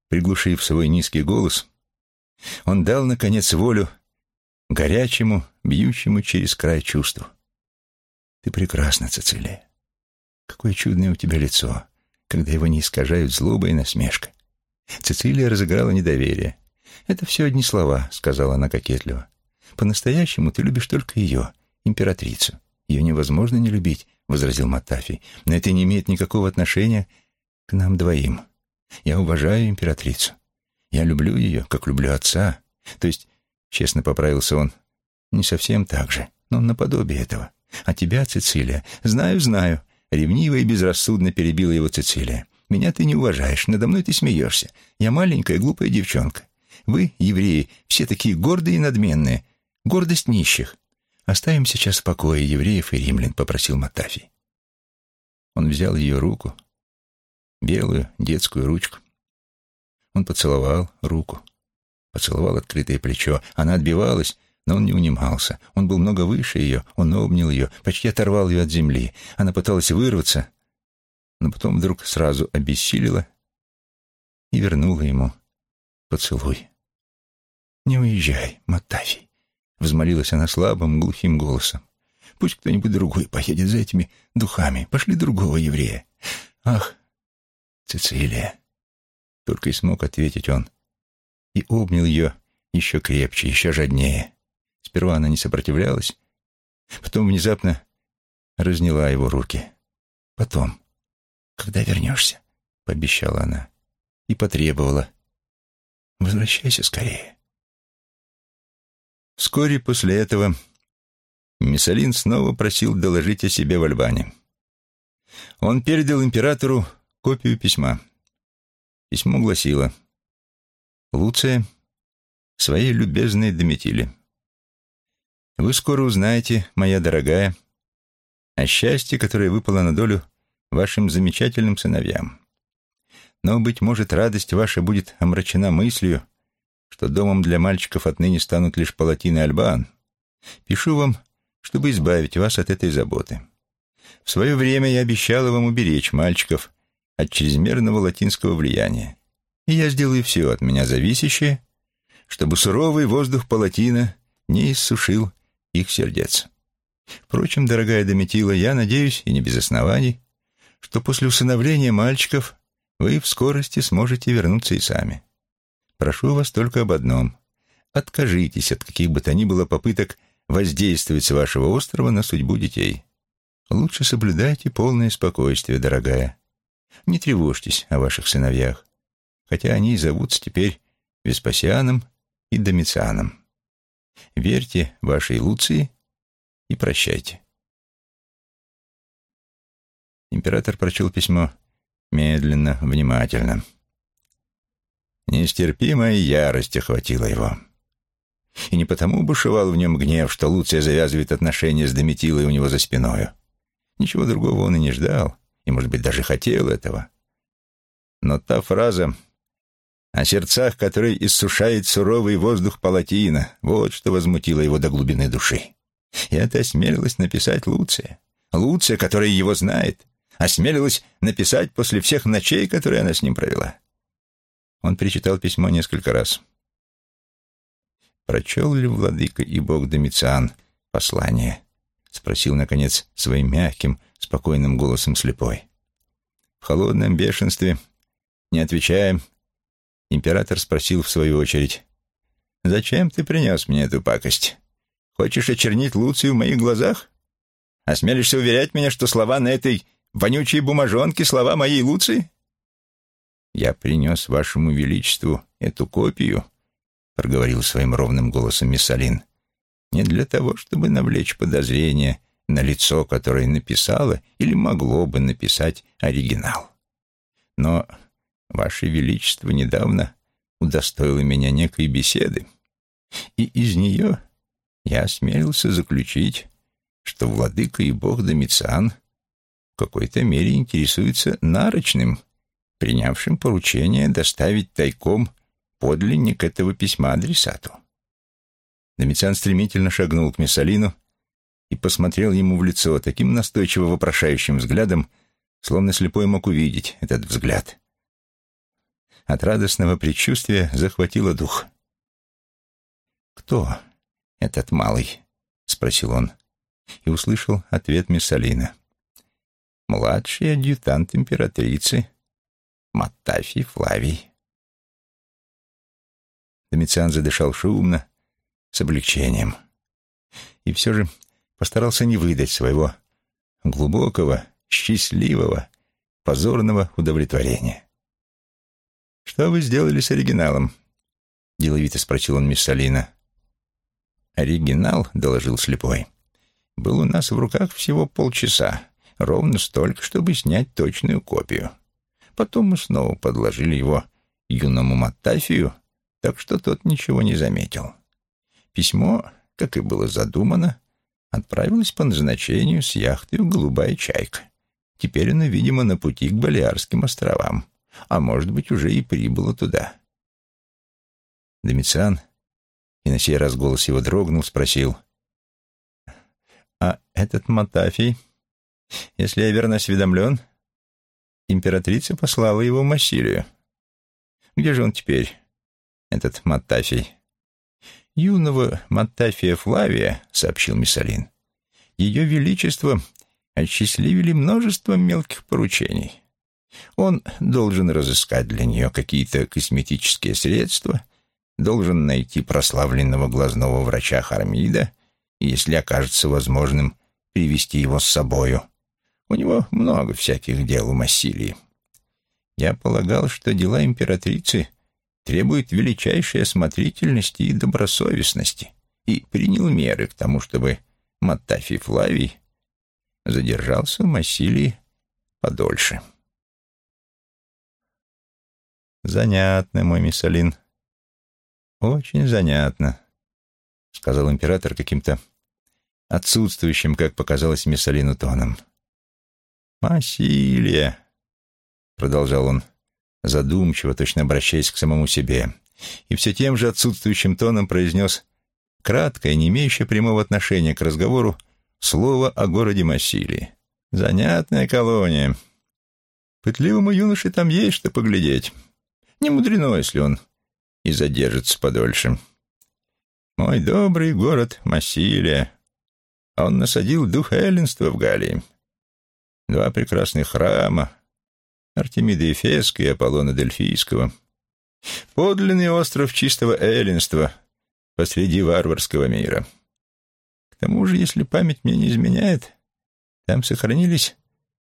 [SPEAKER 1] приглушив свой низкий голос, он дал, наконец, волю горячему, бьющему через край чувству. «Ты прекрасна, Цицилия. Какое чудное у тебя лицо, когда его не искажают злоба и насмешка». Цицилия разыграла недоверие. «Это все одни слова», — сказала она кокетливо. «По-настоящему ты любишь только ее, императрицу. Ее невозможно не любить», — возразил Матафий. «Но это не имеет никакого отношения к нам двоим. Я уважаю императрицу. Я люблю ее, как люблю отца. То есть, честно поправился он, не совсем так же, но наподобие этого. А тебя, Цицилия, знаю, знаю. Ревниво и безрассудно перебила его Цицилия. Меня ты не уважаешь, надо мной ты смеешься. Я маленькая глупая девчонка. Вы, евреи, все такие гордые и надменные. Гордость нищих. Оставим сейчас в покое евреев и римлян, попросил Матафий. Он взял ее руку, белую детскую ручку. Он поцеловал руку, поцеловал открытое плечо. Она отбивалась, но он не унимался. Он был много выше ее, он обнял ее, почти оторвал ее от земли. Она пыталась вырваться, но потом вдруг сразу обессилила и вернула ему поцелуй. «Не уезжай, Матафий», — взмолилась она слабым, глухим голосом. «Пусть кто-нибудь другой поедет за этими духами. Пошли другого еврея. Ах, Цицилия!» Только и смог ответить он. И обнял ее еще крепче, еще жаднее. Сперва она не сопротивлялась, потом внезапно разняла его руки. «Потом, когда вернешься», — пообещала она и потребовала. «Возвращайся скорее». Вскоре после этого Миссалин снова просил доложить о себе в Альбане. Он передал императору копию письма. Письмо гласило «Луция, своей любезной Дометиле, вы скоро узнаете, моя дорогая, о счастье, которое выпало на долю вашим замечательным сыновьям. Но, быть может, радость ваша будет омрачена мыслью, что домом для мальчиков отныне станут лишь палатины Альбан. Пишу вам, чтобы избавить вас от этой заботы. В свое время я обещала вам уберечь мальчиков от чрезмерного латинского влияния. И я сделаю все от меня зависящее, чтобы суровый воздух палатина не иссушил их сердец. Впрочем, дорогая Дометила, я надеюсь, и не без оснований, что после усыновления мальчиков вы в скорости сможете вернуться и сами. Прошу вас только об одном. Откажитесь от каких бы то ни было попыток воздействовать с вашего острова на судьбу детей. Лучше соблюдайте полное спокойствие, дорогая. Не тревожьтесь о ваших сыновьях, хотя они и зовутся теперь Веспасианом и Домицианом. Верьте вашей Луции и прощайте. Император прочел письмо медленно, внимательно. Нестерпимая ярость охватила его. И не потому бушевал в нем гнев, что Луция завязывает отношения с Дометилой у него за спиною. Ничего другого он и не ждал, и, может быть, даже хотел этого. Но та фраза о сердцах, которые иссушает суровый воздух палатина, вот что возмутило его до глубины души. И это осмелилась написать Луция. Луция, которая его знает, осмелилась написать после всех ночей, которые она с ним провела. Он перечитал письмо несколько раз. «Прочел ли владыка и бог Домициан послание?» — спросил, наконец, своим мягким, спокойным голосом слепой. В холодном бешенстве, не отвечая, император спросил в свою очередь, «Зачем ты принес мне эту пакость? Хочешь очернить Луцию в моих глазах? Осмелишься уверять меня, что слова на этой вонючей бумажонке — слова моей Луции?» «Я принес вашему величеству эту копию», — проговорил своим ровным голосом Миссалин, «не для того, чтобы навлечь подозрение на лицо, которое написало или могло бы написать оригинал. Но ваше величество недавно удостоило меня некой беседы, и из нее я осмелился заключить, что владыка и бог Домициан в какой-то мере интересуется нарочным, принявшим поручение доставить тайком подлинник этого письма адресату. Домициан стремительно шагнул к Мессалину и посмотрел ему в лицо таким настойчиво вопрошающим взглядом, словно слепой мог увидеть этот взгляд. От радостного предчувствия захватило дух. «Кто этот малый?» — спросил он, и услышал ответ Мессалина. «Младший адъютант императрицы Маттафий Флавий. Домициан задышал шумно, с облегчением. И все же постарался не выдать своего глубокого, счастливого, позорного удовлетворения. «Что вы сделали с оригиналом?» — деловито спросил он мисс Салина. «Оригинал», — доложил слепой, — «был у нас в руках всего полчаса, ровно столько, чтобы снять точную копию. Потом мы снова подложили его юному Маттафию, так что тот ничего не заметил. Письмо, как и было задумано, отправилось по назначению с яхтой «Голубая чайка». Теперь оно, видимо, на пути к Балиарским островам, а может быть, уже и прибыло туда. Домициан, и на сей раз голос его дрогнул, спросил, «А этот Матафий, если я верно осведомлен, императрица послала его в Массилию. Где же он теперь, этот Маттафий? Юного Маттафия Флавия, сообщил Миссалин, ее величество осчастливили множеством мелких поручений. Он должен разыскать для нее какие-то косметические средства, должен найти прославленного глазного врача Хармида если окажется возможным, привести его с собою. У него много всяких дел у Массилии. Я полагал, что дела императрицы требуют величайшей осмотрительности и добросовестности, и принял меры к тому, чтобы Маттафий Флавий задержался в Массилии подольше. «Занятно, мой Миссалин. Очень занятно», — сказал император каким-то отсутствующим, как показалось Миссалину, тоном. «Массилия», — продолжал он, задумчиво, точно обращаясь к самому себе, и все тем же отсутствующим тоном произнес краткое, не имеющее прямого отношения к разговору, слово о городе Массилии. «Занятная колония. Пытливому юноше там есть что поглядеть. Не мудрено, если он и задержится подольше. Мой добрый город Массилия. Он насадил дух эллинства в Галлии два прекрасных храма, Артемида Эфесского и Аполлона Дельфийского, подлинный остров чистого эллинства посреди варварского мира. К тому же, если память мне не изменяет, там сохранились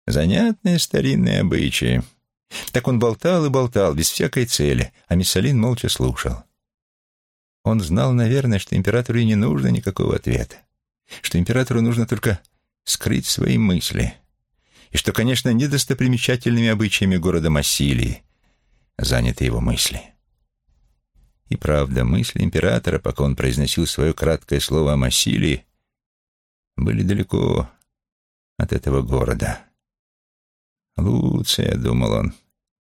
[SPEAKER 1] занятные старинные обычаи. Так он болтал и болтал, без всякой цели, а Миссалин молча слушал. Он знал, наверное, что императору и не нужно никакого ответа, что императору нужно только скрыть свои мысли — и что, конечно, недостопримечательными обычаями города Массилии заняты его мысли. И правда, мысли императора, пока он произносил свое краткое слово о Массилии, были далеко от этого города. «Луция», — думал он,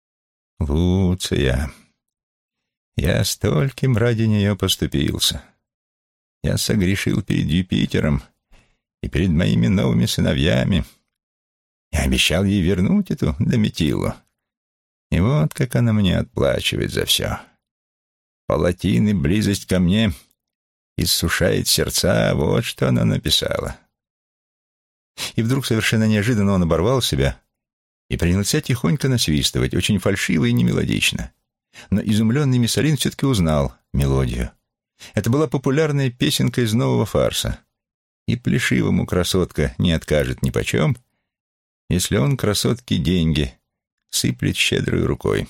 [SPEAKER 1] — «Луция». Я стольким ради нее поступился. Я согрешил перед Юпитером и перед моими новыми сыновьями. Я обещал ей вернуть эту Дометилу. И вот как она мне отплачивает за все. Палатин и близость ко мне иссушает сердца, вот что она написала. И вдруг совершенно неожиданно он оборвал себя и принялся тихонько насвистывать, очень фальшиво и немелодично. Но изумленный Миссалин все-таки узнал мелодию. Это была популярная песенка из нового фарса. И плешивому красотка не откажет ни почем, если он красотке деньги сыплет щедрой рукой.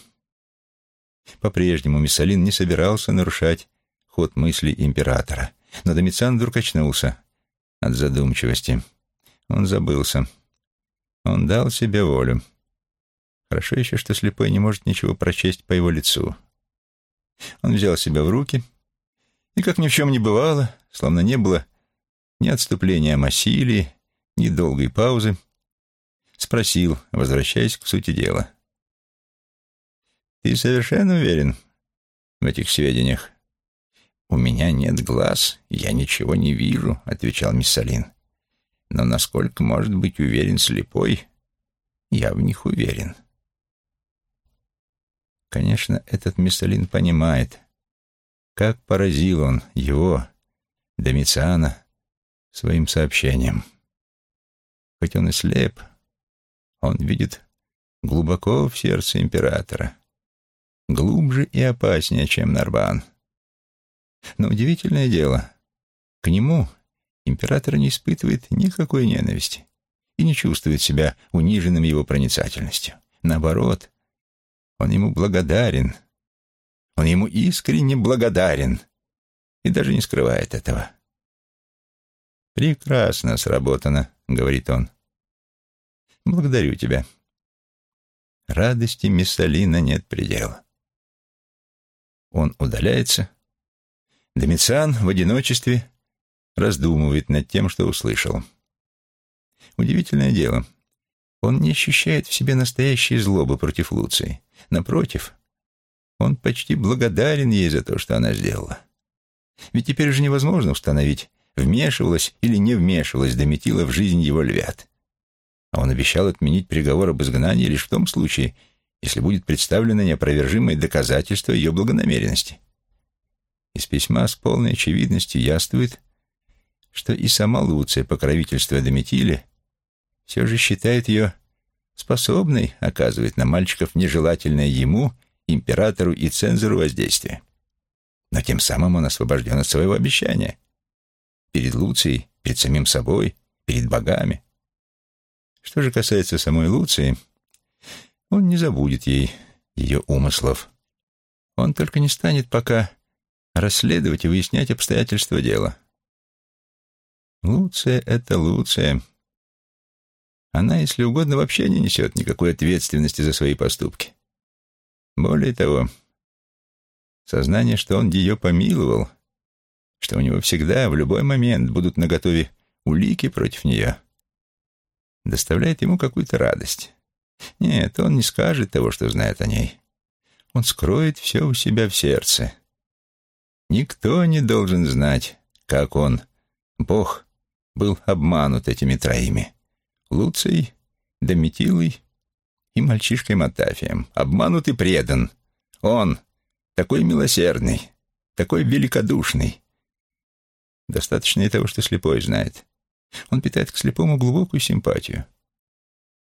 [SPEAKER 1] По-прежнему Миссалин не собирался нарушать ход мысли императора. Но Домициан вдруг очнулся от задумчивости. Он забылся. Он дал себе волю. Хорошо еще, что слепой не может ничего прочесть по его лицу. Он взял себя в руки и, как ни в чем не бывало, словно не было ни отступления Массилии, ни долгой паузы, спросил, возвращаясь к сути дела. «Ты совершенно уверен в этих сведениях?» «У меня нет глаз, я ничего не вижу», — отвечал Миссалин. «Но насколько может быть уверен слепой, я в них уверен». Конечно, этот Миссалин понимает, как поразил он его, Домициана, своим сообщением. Хоть он и слеп, он видит глубоко в сердце императора, глубже и опаснее, чем Нарбан. Но удивительное дело, к нему император не испытывает никакой ненависти и не чувствует себя униженным его проницательностью. Наоборот, он ему благодарен. Он ему искренне благодарен и даже не скрывает этого. «Прекрасно сработано», — говорит он. «Благодарю тебя». Радости Миссалина нет предела. Он удаляется. Домициан в одиночестве раздумывает над тем, что услышал. Удивительное дело. Он не ощущает в себе настоящей злобы против Луции. Напротив, он почти благодарен ей за то, что она сделала. Ведь теперь уже невозможно установить, вмешивалась или не вмешивалась Дометила в жизнь его львят. А он обещал отменить приговор об изгнании лишь в том случае, если будет представлено неопровержимое доказательство ее благонамеренности. Из письма с полной очевидностью яствует, что и сама Луция, покровительствуя Дометиле, все же считает ее способной оказывать на мальчиков нежелательное ему, императору и цензору воздействие. Но тем самым он освобожден от своего обещания. Перед Луцией, перед самим собой, перед богами. Что же касается самой Луции, он не забудет ей ее умыслов. Он только не станет пока расследовать и выяснять обстоятельства дела. Луция — это Луция. Она, если угодно, вообще не несет никакой ответственности за свои поступки. Более того, сознание, что он ее помиловал, что у него всегда, в любой момент будут наготове улики против нее, доставляет ему какую-то радость. Нет, он не скажет того, что знает о ней. Он скроет все у себя в сердце. Никто не должен знать, как он, Бог, был обманут этими троими. Луцией, Дометилой и мальчишкой Матафием. Обманут и предан. Он такой милосердный, такой великодушный. Достаточно и того, что слепой знает. Он питает к слепому глубокую симпатию.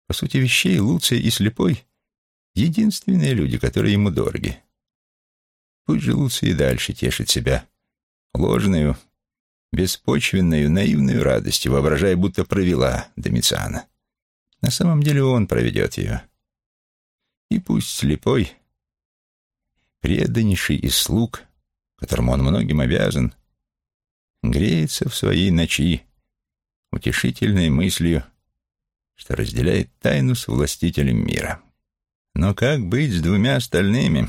[SPEAKER 1] По сути вещей, Луция и слепой — единственные люди, которые ему дороги. Пусть же Луция и дальше тешит себя ложную, беспочвенную, наивную радостью, воображая, будто провела Домициана. На самом деле он проведет ее. И пусть слепой, преданнейший из слуг, которому он многим обязан, греется в своей ночи утешительной мыслью, что разделяет тайну с властителем мира. Но как быть с двумя остальными?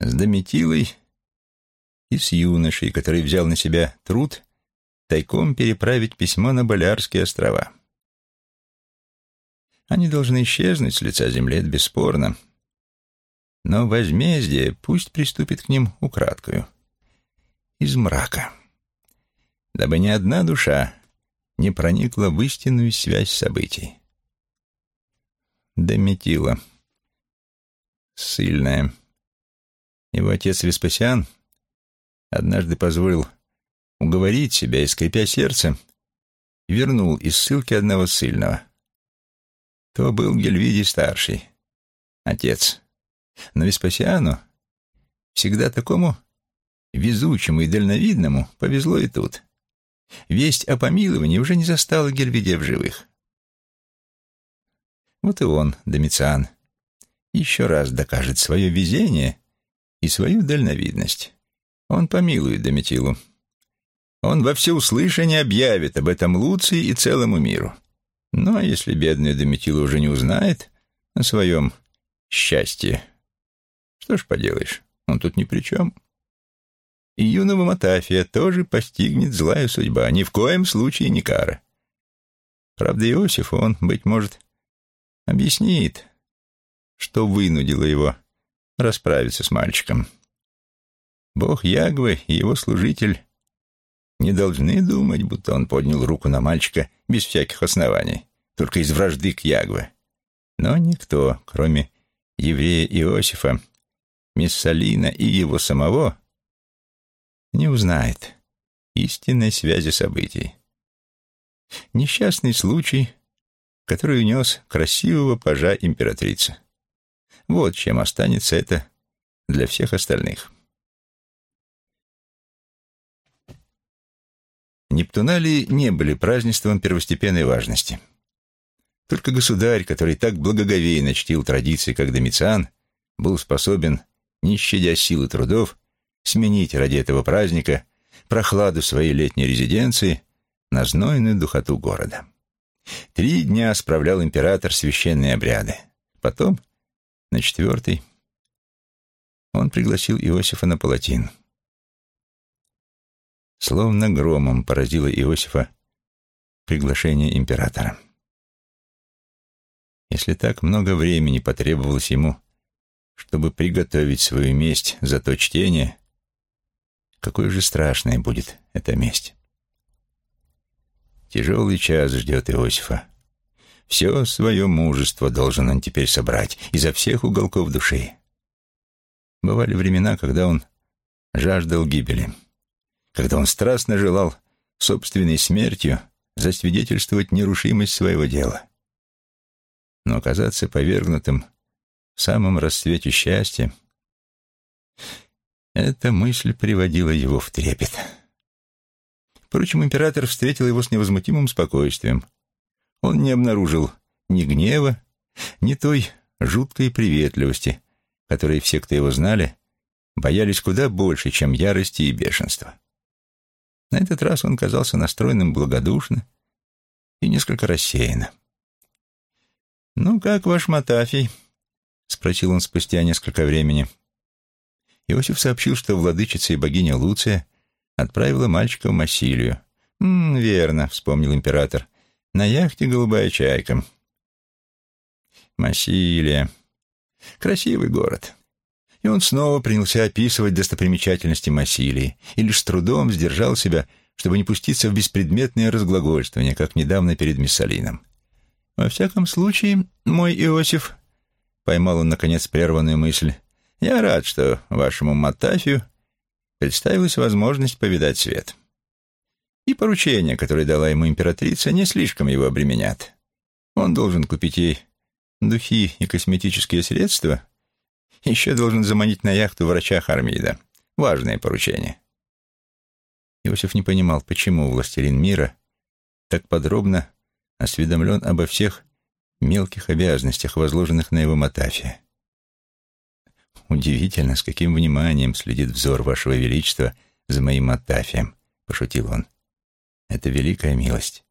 [SPEAKER 1] С Дометилой и с юношей, который взял на себя труд тайком переправить письмо на Балярские острова. Они должны исчезнуть с лица земли, это бесспорно. Но возмездие пусть приступит к ним украдкою, из мрака, дабы ни одна душа не проникла в истинную связь событий. Дометила. Сильная. Его отец Веспасиан однажды позволил уговорить себя и, скрипя сердце, вернул из ссылки одного ссыльного. То был Гельвидий старший, отец. Но Веспасиану, всегда такому везучему и дальновидному, повезло и тут. Весть о помиловании уже не застала Гельвидия в живых. Вот и он, Домициан, еще раз докажет свое везение и свою дальновидность. Он помилует Доmitилу. Он во всеуслышание объявит об этом Луции и целому миру. Ну, а если бедная Доmitила уже не узнает о своем счастье, что ж поделаешь, он тут ни при чем. И юного Матафия тоже постигнет злая судьба, ни в коем случае не кара. Правда, Иосиф, он, быть может, объяснит, что вынудило его расправиться с мальчиком. Бог Ягвы и его служитель не должны думать, будто он поднял руку на мальчика без всяких оснований, только из вражды к Ягве. Но никто, кроме еврея Иосифа, Миссалина и его самого, не узнает истинной связи событий. Несчастный случай, который унес красивого пажа императрицы. Вот чем останется это для всех остальных. Нептуналии не были празднеством первостепенной важности. Только государь, который так благоговейно чтил традиции, как Домициан, был способен, не щадя силы трудов, сменить ради этого праздника прохладу своей летней резиденции на знойную духоту города. Три дня справлял император священные обряды. Потом, на четвертый, он пригласил Иосифа на палатин. Словно громом поразило Иосифа приглашение императора. Если так много времени потребовалось ему, чтобы приготовить свою месть за то чтение, какой же страшной будет эта месть. Тяжелый час ждет Иосифа. Все свое мужество должен он теперь собрать изо всех уголков души. Бывали времена, когда он жаждал гибели когда он страстно желал собственной смертью засвидетельствовать нерушимость своего дела. Но оказаться повергнутым в самом расцвете счастья, эта мысль приводила его в трепет. Впрочем, император встретил его с невозмутимым спокойствием. Он не обнаружил ни гнева, ни той жуткой приветливости, которой все, кто его знали, боялись куда больше, чем ярости и бешенства. На этот раз он казался настроенным благодушно и несколько рассеянно. «Ну, как ваш Матафий?» — спросил он спустя несколько времени. Иосиф сообщил, что владычица и богиня Луция отправила мальчика в Массилию. «М -м, «Верно», — вспомнил император, — «на яхте «Голубая чайка». Массилия. Красивый город и он снова принялся описывать достопримечательности Массилии и лишь с трудом сдержал себя, чтобы не пуститься в беспредметное разглагольствование, как недавно перед Миссалином. «Во всяком случае, мой Иосиф», — поймал он, наконец, прерванную мысль, — «я рад, что вашему Матафию представилась возможность повидать свет. И поручения, которые дала ему императрица, не слишком его обременят. Он должен купить ей духи и косметические средства — еще должен заманить на яхту врача Хармида. Важное поручение. Иосиф не понимал, почему властелин мира так подробно осведомлен обо всех мелких обязанностях, возложенных на его Матафия. «Удивительно, с каким вниманием следит взор вашего величества за моим Матафием», — пошутил он. «Это великая милость».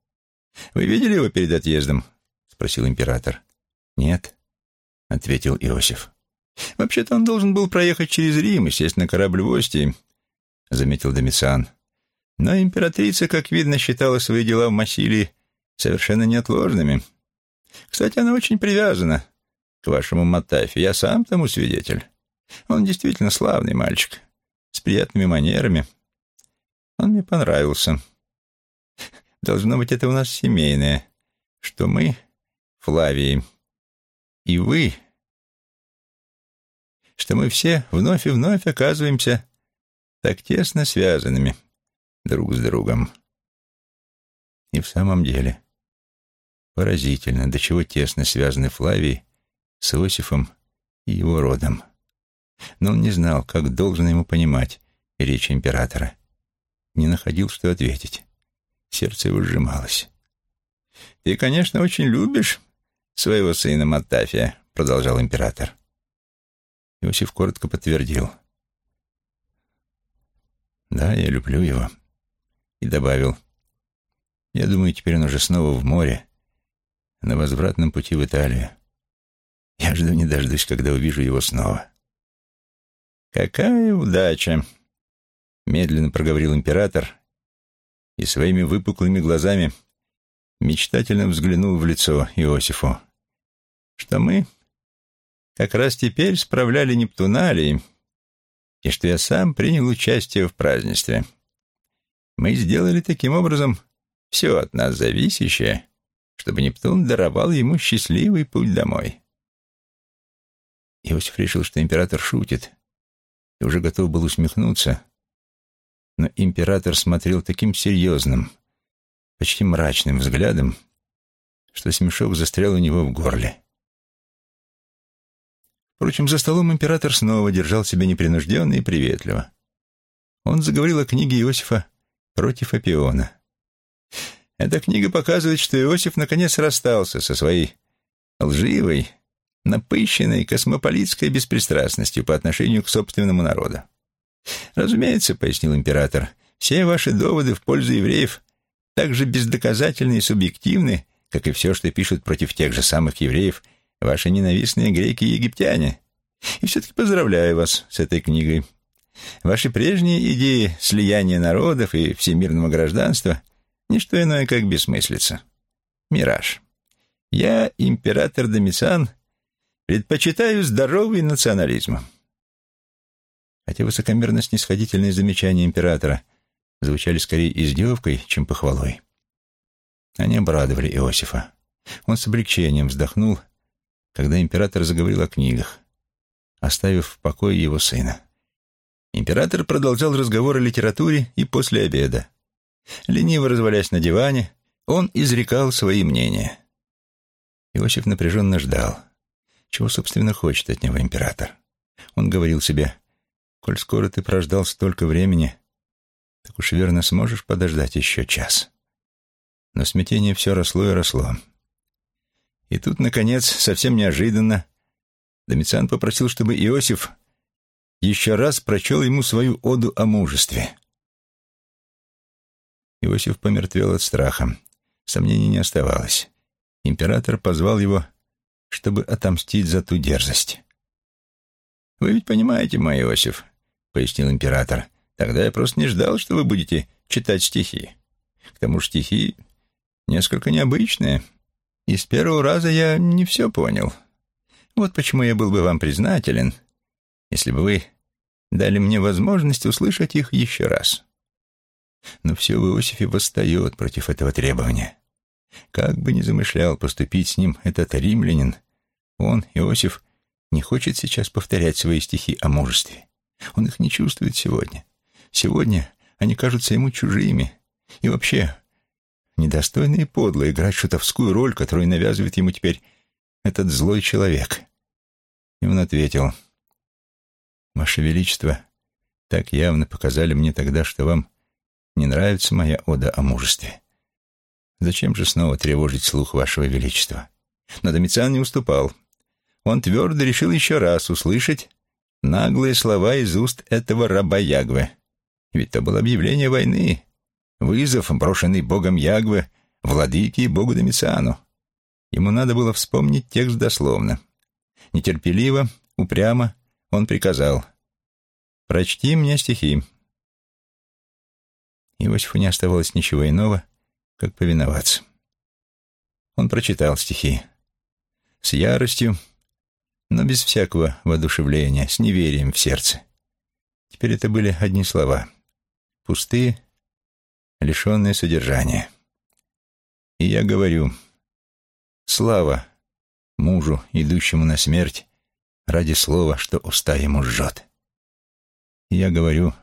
[SPEAKER 1] «Вы видели его перед отъездом?» — спросил император. «Нет», — ответил Иосиф. Вообще-то он должен был проехать через Рим и сесть на корабль в Остии, — заметил Домициан. «Но императрица, как видно, считала свои дела в Массилии совершенно неотложными. Кстати, она очень привязана к вашему Матафе. Я сам тому свидетель. Он действительно славный мальчик, с приятными манерами. Он мне понравился. Должно быть, это у нас семейное, что мы, Флавии, и вы, что мы все вновь и вновь оказываемся так тесно связанными друг с другом. И в самом деле, поразительно, до чего тесно связаны Флавий с Иосифом и его родом. Но он не знал, как должен ему понимать речь императора. Не находил, что ответить. Сердце его сжималось. «Ты, конечно, очень любишь своего сына Маттафия», — продолжал император. Иосиф коротко подтвердил. «Да, я люблю его». И добавил. «Я думаю, теперь он уже снова в море, на возвратном пути в Италию. Я жду не дождусь, когда увижу его снова». «Какая удача!» — медленно проговорил император и своими выпуклыми глазами мечтательно взглянул в лицо Иосифу, что мы как раз теперь справляли Нептуналии, и что я сам принял участие в празднестве. Мы сделали таким образом все от нас зависящее, чтобы Нептун даровал ему счастливый путь домой. Иосиф решил, что император шутит, и уже готов был усмехнуться, но император смотрел таким серьезным, почти мрачным взглядом, что смешок застрял у него в горле. Впрочем, за столом император снова держал себя непринужденно и приветливо. Он заговорил о книге Иосифа «Против Апиона». Эта книга показывает, что Иосиф наконец расстался со своей лживой, напыщенной космополитской беспристрастностью по отношению к собственному народу. «Разумеется», — пояснил император, — «все ваши доводы в пользу евреев так же бездоказательны и субъективны, как и все, что пишут против тех же самых евреев ваши ненавистные греки и египтяне. И все-таки поздравляю вас с этой книгой. Ваши прежние идеи слияния народов и всемирного гражданства — ничто иное, как бессмыслица. Мираж. Я, император Домициан, предпочитаю здоровый национализм. Хотя высокомерно-снисходительные замечания императора звучали скорее издевкой, чем похвалой. Они обрадовали Иосифа. Он с облегчением вздохнул, когда император заговорил о книгах, оставив в покое его сына. Император продолжал разговор о литературе и после обеда. Лениво развалясь на диване, он изрекал свои мнения. Иосиф напряженно ждал. Чего, собственно, хочет от него император? Он говорил себе, «Коль скоро ты прождал столько времени, так уж верно сможешь подождать еще час». Но смятение все росло и росло. И тут, наконец, совсем неожиданно, Домициан попросил, чтобы Иосиф еще раз прочел ему свою оду о мужестве. Иосиф помертвел от страха. Сомнений не оставалось. Император позвал его, чтобы отомстить за ту дерзость. «Вы ведь понимаете, мой Иосиф», — пояснил император, — «тогда я просто не ждал, что вы будете читать стихи. К тому же стихи несколько необычные, и с первого раза я не все понял. Вот почему я был бы вам признателен, если бы вы дали мне возможность услышать их еще раз. Но все в Иосифе восстает против этого требования. Как бы ни замышлял поступить с ним этот римлянин, он, Иосиф, не хочет сейчас повторять свои стихи о мужестве. Он их не чувствует сегодня. Сегодня они кажутся ему чужими. И вообще, недостойно и подло играть шутовскую роль, которую навязывает ему теперь этот злой человек. И он ответил, «Ваше Величество, так явно показали мне тогда, что вам не нравится моя ода о мужестве. Зачем же снова тревожить слух Вашего Величества?» Но Домициан не уступал. Он твердо решил еще раз услышать наглые слова из уст этого раба Ягвы. Ведь то было объявление войны, Вызов, брошенный богом Ягве, владыке и богу Домициану. Ему надо было вспомнить текст дословно. Нетерпеливо, упрямо он приказал. «Прочти мне стихи». Иосифу не оставалось ничего иного, как повиноваться. Он прочитал стихи с яростью, но без всякого воодушевления, с неверием в сердце. Теперь это были одни слова, пустые, лишенные содержания. И я говорю, слава мужу, идущему на смерть, ради слова, что уста ему жжет. И я говорю,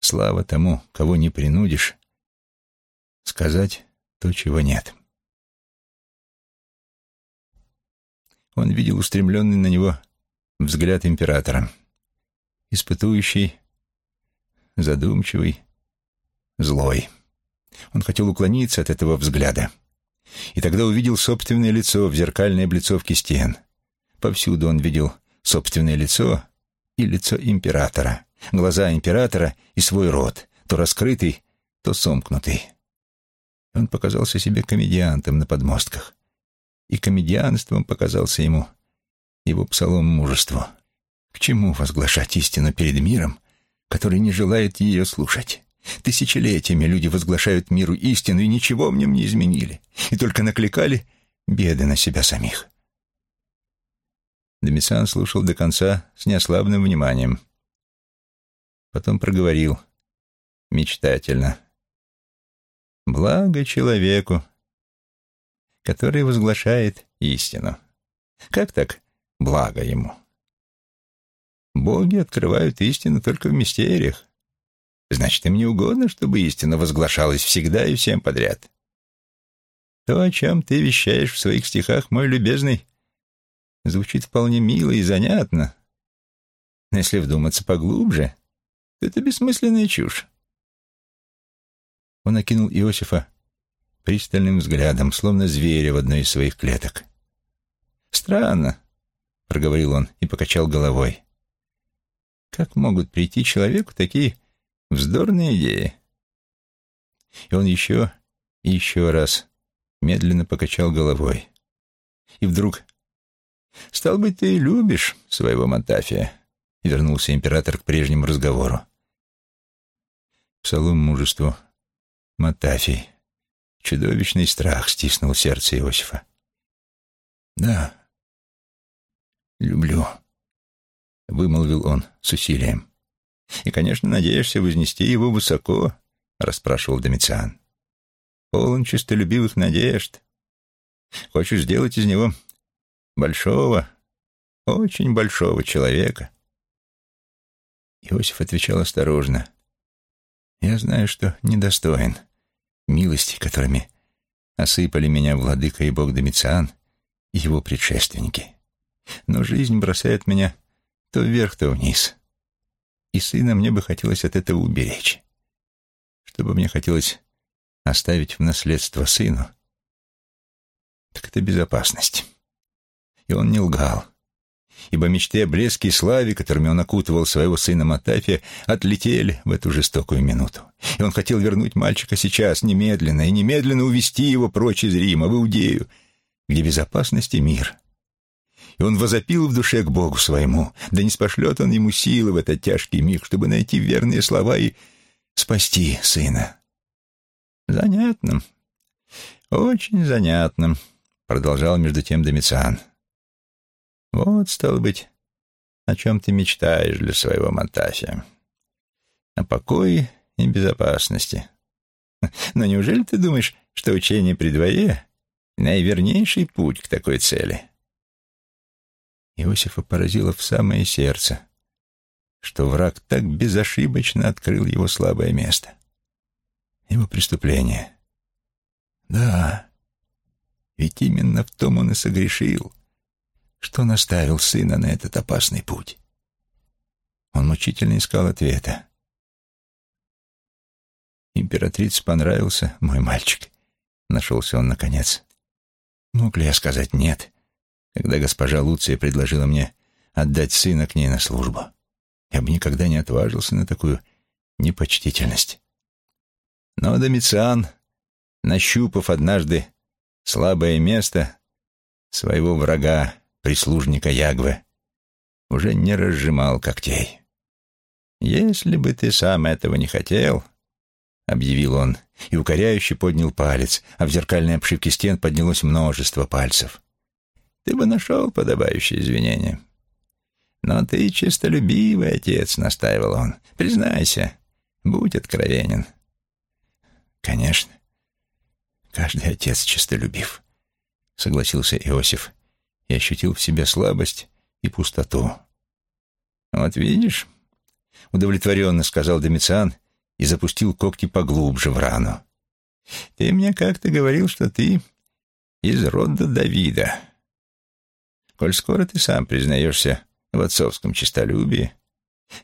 [SPEAKER 1] слава тому, кого не принудишь, сказать то, чего нет. Он видел устремленный на него взгляд императора, испытующий, задумчивый, злой. Он хотел уклониться от этого взгляда, и тогда увидел собственное лицо в зеркальной облицовке стен. Повсюду он видел собственное лицо и лицо императора, глаза императора и свой рот, то раскрытый, то сомкнутый. Он показался себе комедиантом на подмостках, и комедианством показался ему его псалом мужеству. К чему возглашать истину перед миром, который не желает ее слушать? Тысячелетиями люди возглашают миру истину и ничего в нем не изменили, и только накликали беды на себя самих. Домисан слушал до конца с неослабным вниманием. Потом проговорил мечтательно. «Благо человеку, который возглашает истину. Как так благо ему? Боги открывают истину только в мистериях. Значит, им не угодно, чтобы истина возглашалась всегда и всем подряд. То, о чем ты вещаешь в своих стихах, мой любезный, звучит вполне мило и занятно. Но если вдуматься поглубже, то это бессмысленная чушь. Он окинул Иосифа пристальным взглядом, словно зверя в одной из своих клеток. «Странно», — проговорил он и покачал головой. «Как могут прийти человеку такие вздорные идеи?» И он еще и еще раз медленно покачал головой. И вдруг... «Стал быть, ты любишь своего Монтафия?» И вернулся император к прежнему разговору. Псалом мужеству. Матафий. Чудовищный страх стиснул сердце Иосифа. «Да, люблю», — вымолвил он с усилием. «И, конечно, надеешься вознести его высоко», — расспрашивал Домициан. «Полон честолюбивых надежд. Хочешь сделать из него большого, очень большого человека». Иосиф отвечал осторожно. «Я знаю, что недостоин милости, которыми осыпали меня владыка и бог Домициан и его предшественники. Но жизнь бросает меня то вверх, то вниз. И сына мне бы хотелось от этого уберечь. Что бы мне хотелось оставить в наследство сыну, так это безопасность. И он не лгал ибо мечты о блеске и славе, которыми он окутывал своего сына Матафия, отлетели в эту жестокую минуту. И он хотел вернуть мальчика сейчас, немедленно, и немедленно увести его прочь из Рима, в Иудею, где безопасность и мир. И он возопил в душе к Богу своему, да не спошлет он ему силы в этот тяжкий миг, чтобы найти верные слова и спасти сына. «Занятно, очень занятно», — продолжал между тем Домициан. Вот, стало быть, о чем ты мечтаешь для своего Монтафия. О покое и безопасности. Но неужели ты думаешь, что учение при дворе — наивернейший путь к такой цели? Иосифа поразило в самое сердце, что враг так безошибочно открыл его слабое место. Его преступление. Да, ведь именно в том он и согрешил — что наставил сына на этот опасный путь? Он мучительно искал ответа. Императрице понравился мой мальчик. Нашелся он наконец. Мог ли я сказать «нет», когда госпожа Луция предложила мне отдать сына к ней на службу? Я бы никогда не отважился на такую непочтительность. Но Домициан, нащупав однажды слабое место своего врага, прислужника Ягвы, уже не разжимал когтей. Если бы ты сам этого не хотел, — объявил он, и укоряюще поднял палец, а в зеркальной обшивке стен поднялось множество пальцев. «Ты бы нашел подобающее извинение». «Но ты честолюбивый отец», — настаивал он. «Признайся, будь откровенен». «Конечно, каждый отец честолюбив», — согласился Иосиф и ощутил в себе слабость и пустоту. «Вот видишь», — удовлетворенно сказал Домициан и запустил когти поглубже в рану. «Ты мне как-то говорил, что ты из рода Давида. Коль скоро ты сам признаешься в отцовском честолюбии,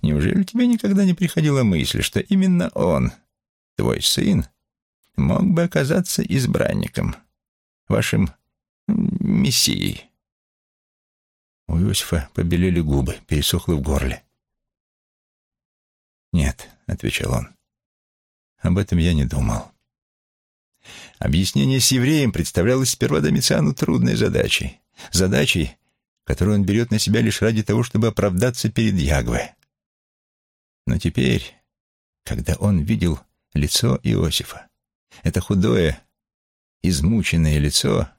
[SPEAKER 1] неужели тебе никогда не приходила мысль, что именно он, твой сын, мог бы оказаться избранником, вашим мессией?» У Иосифа побелели губы, пересохло в горле. «Нет», — отвечал он, — «об этом я не думал». Объяснение с евреем представлялось сперва Домициану трудной задачей. Задачей, которую он берет на себя лишь ради того, чтобы оправдаться перед Ягве. Но теперь, когда он видел лицо Иосифа, это худое, измученное лицо,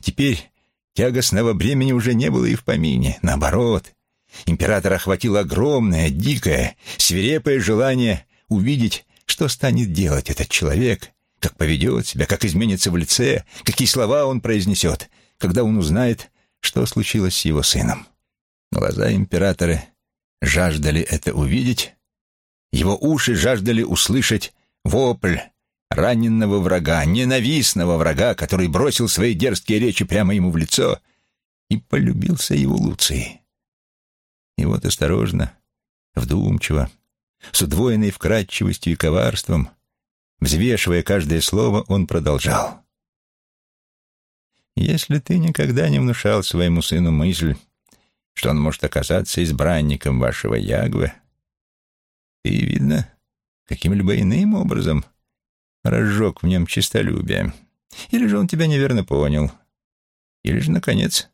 [SPEAKER 1] теперь тягостного бремени уже не было и в помине. Наоборот, Императора охватило огромное, дикое, свирепое желание увидеть, что станет делать этот человек, как поведет себя, как изменится в лице, какие слова он произнесет, когда он узнает, что случилось с его сыном. Глаза императора жаждали это увидеть, его уши жаждали услышать вопль раненного врага, ненавистного врага, который бросил свои дерзкие речи прямо ему в лицо и полюбился его Луцией. И вот осторожно, вдумчиво, с удвоенной вкрадчивостью и коварством, взвешивая каждое слово, он продолжал. «Если ты никогда не внушал своему сыну мысль, что он может оказаться избранником вашего Ягвы, ты, видно, каким-либо иным образом разжег в нем честолюбие. Или же он тебя неверно понял. Или же, наконец,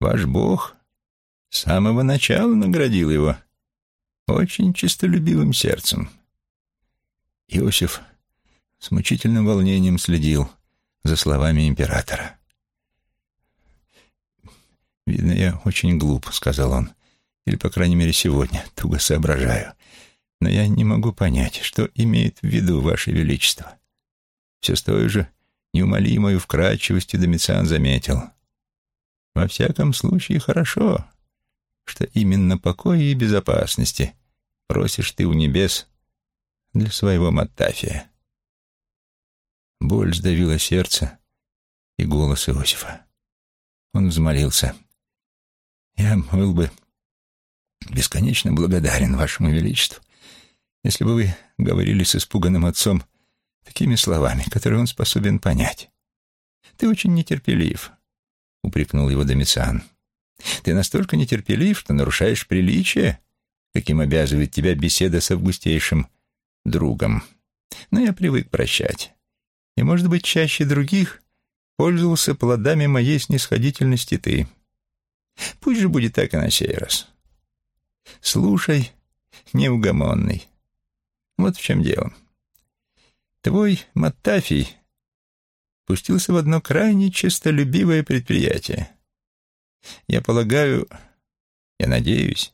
[SPEAKER 1] ваш Бог с самого начала наградил его очень честолюбивым сердцем. Иосиф с мучительным волнением следил за словами императора. «Видно, я очень глуп», — сказал он, — «или, по крайней мере, сегодня туго соображаю. Но я не могу понять, что имеет в виду Ваше Величество». Все с той же неумолимой вкрадчивостью Домициан заметил. «Во всяком случае, хорошо, что именно покоя и безопасности просишь ты у небес для своего Маттафия. Боль сдавила сердце и голос Иосифа. Он взмолился. «Я был бы бесконечно благодарен вашему величеству, если бы вы говорили с испуганным отцом такими словами, которые он способен понять. Ты очень нетерпелив», — упрекнул его Домициан. Ты настолько нетерпелив, что нарушаешь приличие, каким обязывает тебя беседа с августейшим другом. Но я привык прощать. И, может быть, чаще других пользовался плодами моей снисходительности ты. Пусть же будет так и на сей раз. Слушай, неугомонный. Вот в чем дело. Твой Маттафий пустился в одно крайне честолюбивое предприятие — я полагаю, я надеюсь,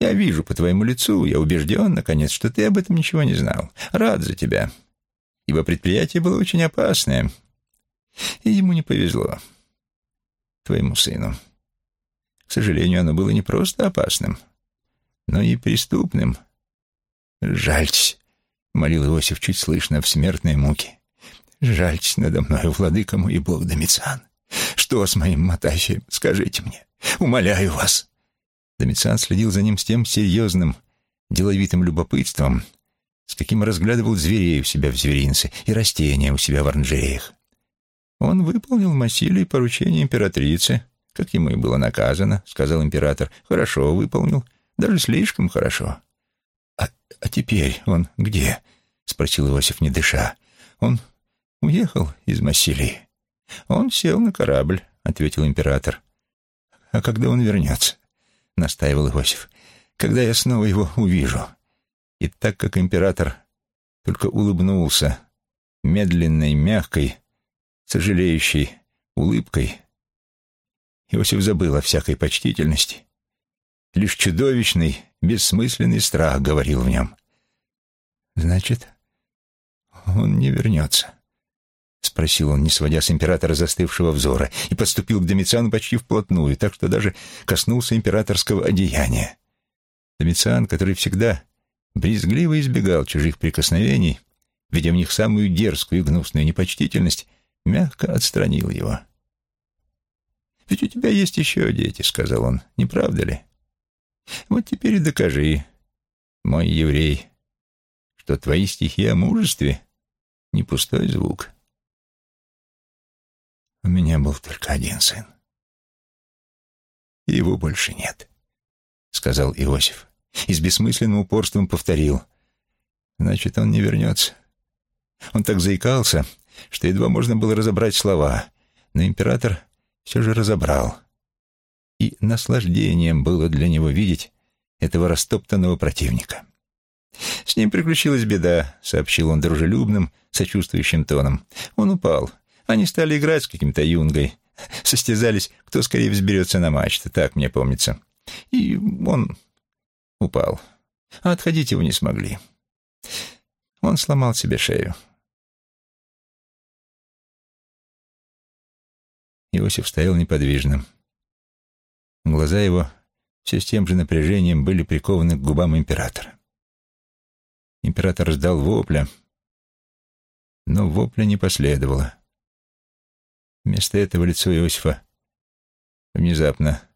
[SPEAKER 1] я вижу по твоему лицу, я убежден, наконец, что ты об этом ничего не знал. Рад за тебя, ибо предприятие было очень опасное, и ему не повезло, твоему сыну. К сожалению, оно было не просто опасным, но и преступным. «Жальтесь», — молил Иосиф чуть слышно в смертной муке. «Жальтесь надо мною, владыка мой и бог Домициан. Что с моим Матафием? Скажите мне. Умоляю вас». Домициан следил за ним с тем серьезным, деловитым любопытством, с каким разглядывал зверей у себя в зверинце и растения у себя в оранжереях. «Он выполнил Массилий поручение императрицы, как ему и было наказано», — сказал император. «Хорошо выполнил, даже слишком хорошо». «А, а теперь он где?» — спросил Иосиф, не дыша. «Он уехал из Массилии». «Он сел на корабль», — ответил император. «А когда он вернется?» — настаивал Иосиф. «Когда я снова его увижу?» И так как император только улыбнулся медленной, мягкой, сожалеющей улыбкой. Иосиф забыл о всякой почтительности. Лишь чудовищный, бессмысленный страх говорил в нем. «Значит, он не вернется», — спросил он, не сводя с императора застывшего взора, и подступил к Домициану почти вплотную, так что даже коснулся императорского одеяния. Домициан, который всегда брезгливо избегал чужих прикосновений, видя в них самую дерзкую и гнусную непочтительность, мягко отстранил его. «Ведь у тебя есть еще дети», — сказал он, — «не правда ли? Вот теперь и докажи, мой еврей, что твои стихи о мужестве — не пустой звук». У меня был только один сын. Его больше нет, — сказал Иосиф. И с бессмысленным упорством повторил. Значит, он не вернется. Он так заикался, что едва можно было разобрать слова, но император все же разобрал. И наслаждением было для него видеть этого растоптанного противника. «С ним приключилась беда», — сообщил он дружелюбным, сочувствующим тоном. «Он упал. Они стали играть с каким-то юнгой. Состязались, кто скорее взберется на мачту, так мне помнится. И он упал. А отходить его не смогли. Он сломал себе шею. Иосиф стоял неподвижным. Глаза его все с тем же напряжением были прикованы к губам императора. Император ждал вопля, но вопля не последовало. Вместо этого лицо Иосифа внезапно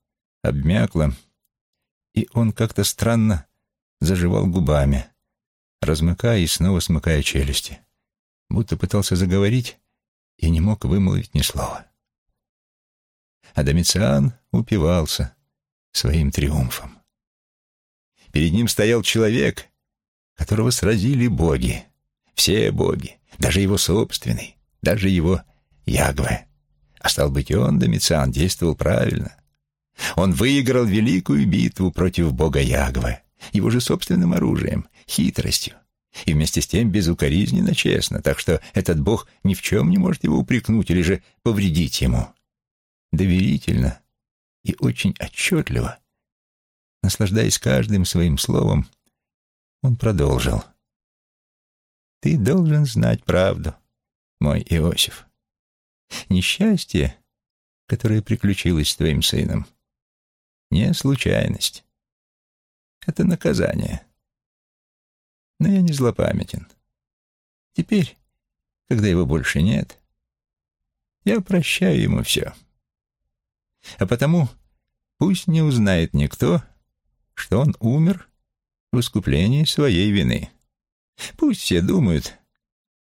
[SPEAKER 1] обмякло, и он как-то странно заживал губами, размыкая и снова смыкая челюсти, будто пытался заговорить и не мог вымолвить ни слова а Домициан упивался своим триумфом. Перед ним стоял человек, которого сразили боги, все боги, даже его собственный, даже его Ягве. А стал быть, он, Домициан, действовал правильно. Он выиграл великую битву против бога Ягве, его же собственным оружием, хитростью, и вместе с тем безукоризненно честно, так что этот бог ни в чем не может его упрекнуть или же повредить ему доверительно и очень отчетливо, наслаждаясь каждым своим словом, он продолжил. «Ты должен знать правду, мой Иосиф. Несчастье, которое приключилось с твоим сыном, не случайность. Это наказание. Но я не злопамятен. Теперь, когда его больше нет, я прощаю ему все». А потому пусть не узнает никто, что он умер в искуплении своей вины. Пусть все думают,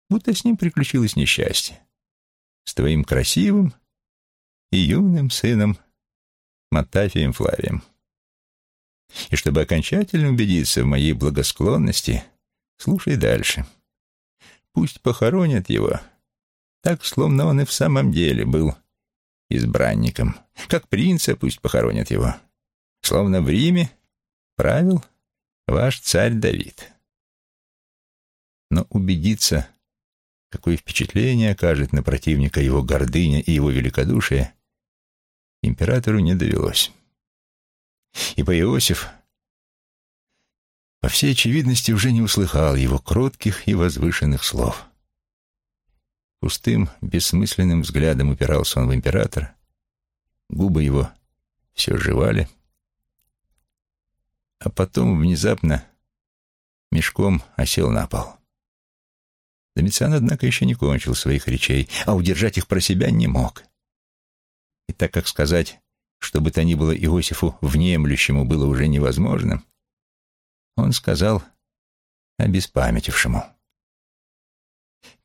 [SPEAKER 1] будто с ним приключилось несчастье. С твоим красивым и юным сыном Матафием Флавием. И чтобы окончательно убедиться в моей благосклонности, слушай дальше. Пусть похоронят его, так, словно он и в самом деле был избранником. Как принца пусть похоронят его. Словно в Риме правил ваш царь Давид. Но убедиться, какое впечатление окажет на противника его гордыня и его великодушие, императору не довелось. Ибо Иосиф, по всей очевидности, уже не услыхал его кротких и возвышенных слов. Пустым, бессмысленным взглядом упирался он в императора. Губы его все жевали. А потом внезапно мешком осел на пол. Домициан, однако, еще не кончил своих речей, а удержать их про себя не мог. И так как сказать, что бы то ни было Иосифу внемлющему было уже невозможно, он сказал обеспамятившему.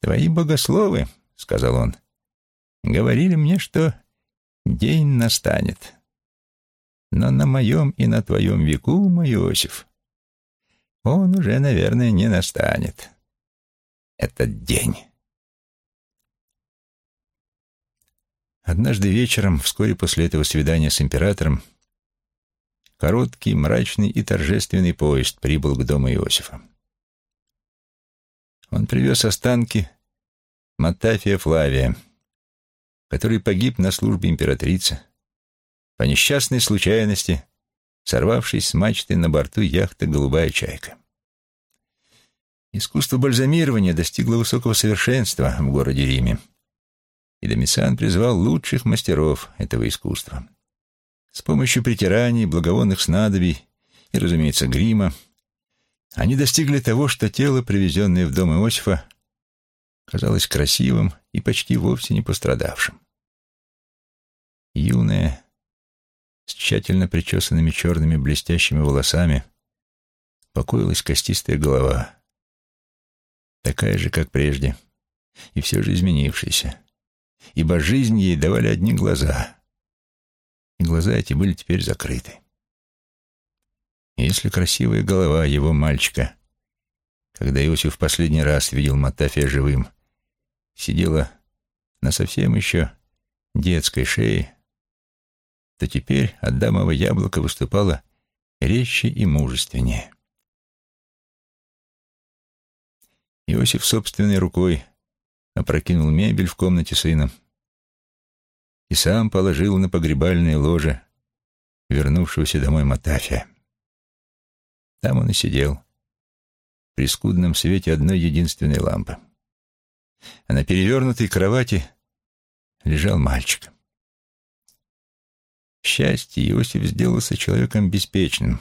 [SPEAKER 1] «Твои богословы, — сказал он, — говорили мне, что день настанет. Но на моем и на твоем веку, мой Иосиф, он уже, наверное, не настанет. Этот день». Однажды вечером, вскоре после этого свидания с императором, короткий, мрачный и торжественный поезд прибыл к дому Иосифа. Он привез останки Матафия Флавия, который погиб на службе императрицы по несчастной случайности, сорвавшись с мачты на борту яхты «Голубая чайка». Искусство бальзамирования достигло высокого совершенства в городе Риме, и Домициан призвал лучших мастеров этого искусства. С помощью притираний, благовонных снадобий и, разумеется, грима они достигли того, что тело, привезенное в дом Иосифа, казалось красивым и почти вовсе не пострадавшим. Юная, с тщательно причесанными черными блестящими волосами, покоилась костистая голова, такая же, как прежде, и все же изменившаяся, ибо жизнь ей давали одни глаза, и глаза эти были теперь закрыты. Если красивая голова его мальчика, когда Иосиф в последний раз видел Матафия живым, сидела на совсем еще детской шее, то теперь Адамово яблоко выступало резче и мужественнее. Иосиф собственной рукой опрокинул мебель в комнате сына и сам положил на погребальное ложе вернувшегося домой Матафия. Там он и сидел, при скудном свете одной единственной лампы. А на перевернутой кровати лежал мальчик. Счастье Иосиф сделался человеком беспечным,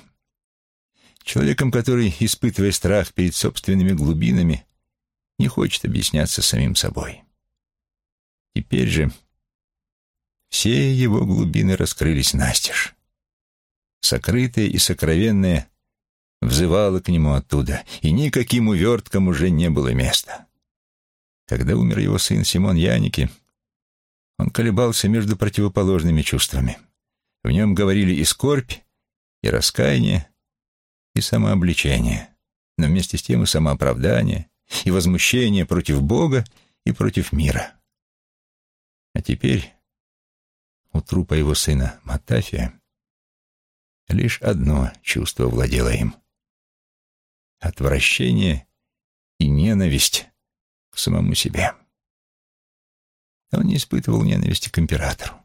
[SPEAKER 1] человеком, который, испытывая страх перед собственными глубинами, не хочет объясняться самим собой. Теперь же все его глубины раскрылись настежь. Сокрытые и сокровенные взывало к нему оттуда, и никаким уверткам уже не было места. Когда умер его сын Симон Яники, он колебался между противоположными чувствами. В нем говорили и скорбь, и раскаяние, и самообличение, но вместе с тем и самооправдание, и возмущение против Бога и против мира. А теперь у трупа его сына Матафия лишь одно чувство владело им — отвращение и ненависть к самому себе. Он не испытывал ненависти к императору.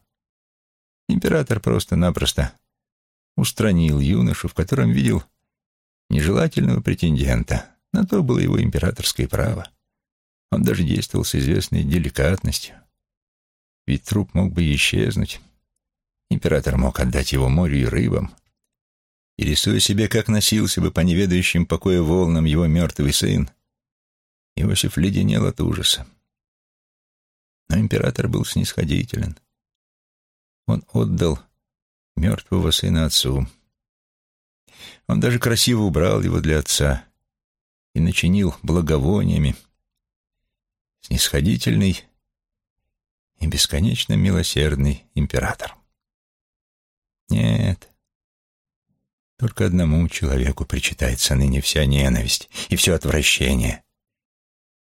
[SPEAKER 1] Император просто-напросто устранил юношу, в котором видел нежелательного претендента. На то было его императорское право. Он даже действовал с известной деликатностью. Ведь труп мог бы исчезнуть. Император мог отдать его морю и рыбам и, рисуя себе, как носился бы по неведающим покоя волнам его мертвый сын, Иосиф леденел от ужаса. Но император был снисходителен. Он отдал мертвого сына отцу. Он даже красиво убрал его для отца и начинил благовониями. Снисходительный и бесконечно милосердный император. Нет, только одному человеку причитается ныне вся ненависть и все отвращение.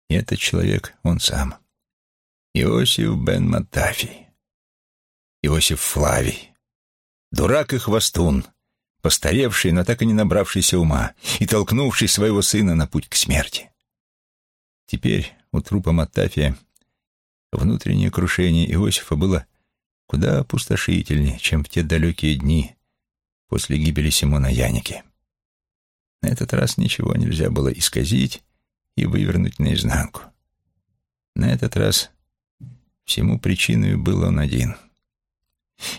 [SPEAKER 1] И этот человек он сам. Иосиф бен Матафий. Иосиф Флавий. Дурак и хвостун, постаревший, но так и не набравшийся ума, и толкнувший своего сына на путь к смерти. Теперь у трупа Матафия внутреннее крушение Иосифа было куда опустошительнее, чем в те далекие дни, после гибели Симона Яники. На этот раз ничего нельзя было исказить и вывернуть наизнанку. На этот раз всему причиной был он один.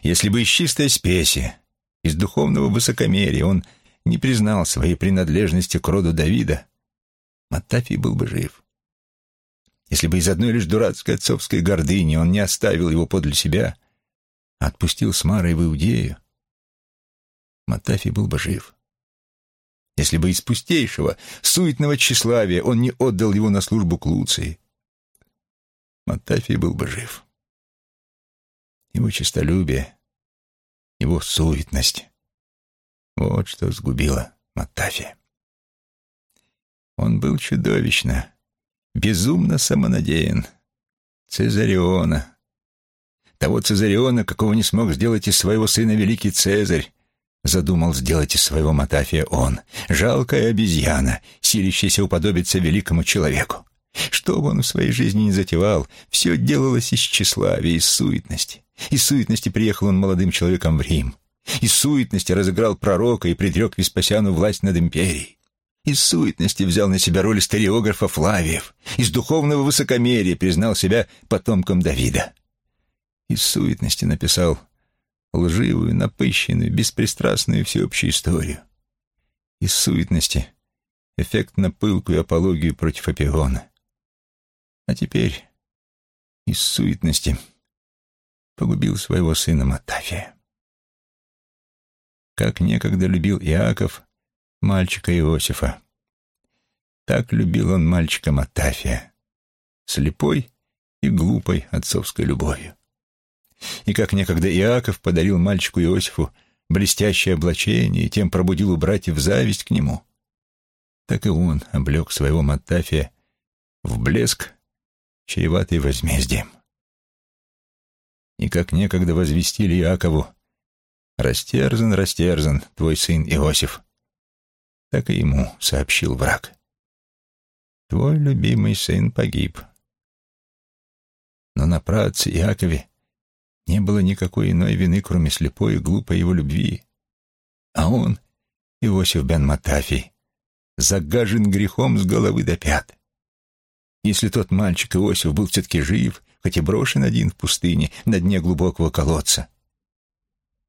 [SPEAKER 1] Если бы из чистой спеси, из духовного высокомерия он не признал своей принадлежности к роду Давида, Маттафий был бы жив. Если бы из одной лишь дурацкой отцовской гордыни он не оставил его подле себя, а отпустил с Марой в Иудею, Матафий был бы жив. Если бы из пустейшего, суетного тщеславия он не отдал его на службу к Луции, Матафий был бы жив. Его честолюбие, его суетность — вот что сгубило Матафия. Он был чудовищно, безумно самонадеян. Цезариона. Того Цезариона, какого не смог сделать из своего сына великий Цезарь, задумал сделать из своего Матафия он, жалкая обезьяна, силящаяся уподобиться великому человеку. Что бы он в своей жизни не затевал, все делалось из тщеславия, из суетности. Из суетности приехал он молодым человеком в Рим. Из суетности разыграл пророка и предрек Веспасиану власть над империей. Из суетности взял на себя роль стереографа Флавиев. Из духовного высокомерия признал себя потомком Давида. Из суетности написал лживую, напыщенную, беспристрастную всеобщую историю. Из суетности эффектно пылкую апологию против Апиона. А теперь из суетности погубил своего сына Матафия. Как некогда любил Иаков мальчика Иосифа, так любил он мальчика Матафия, слепой и глупой отцовской любовью. И как некогда Иаков подарил мальчику Иосифу блестящее облачение и тем пробудил у братьев зависть к нему, так и он облег своего Матафия в блеск, чреватый возмездием. И как некогда возвестили Иакову, «Растерзан, растерзан твой сын Иосиф», так и ему сообщил враг. «Твой любимый сын погиб». Но на праотце Иакове не было никакой иной вины, кроме слепой и глупой его любви. А он, Иосиф бен Матафий, загажен грехом с головы до пят. Если тот мальчик Иосиф был все-таки жив, хоть и брошен один в пустыне на дне глубокого колодца,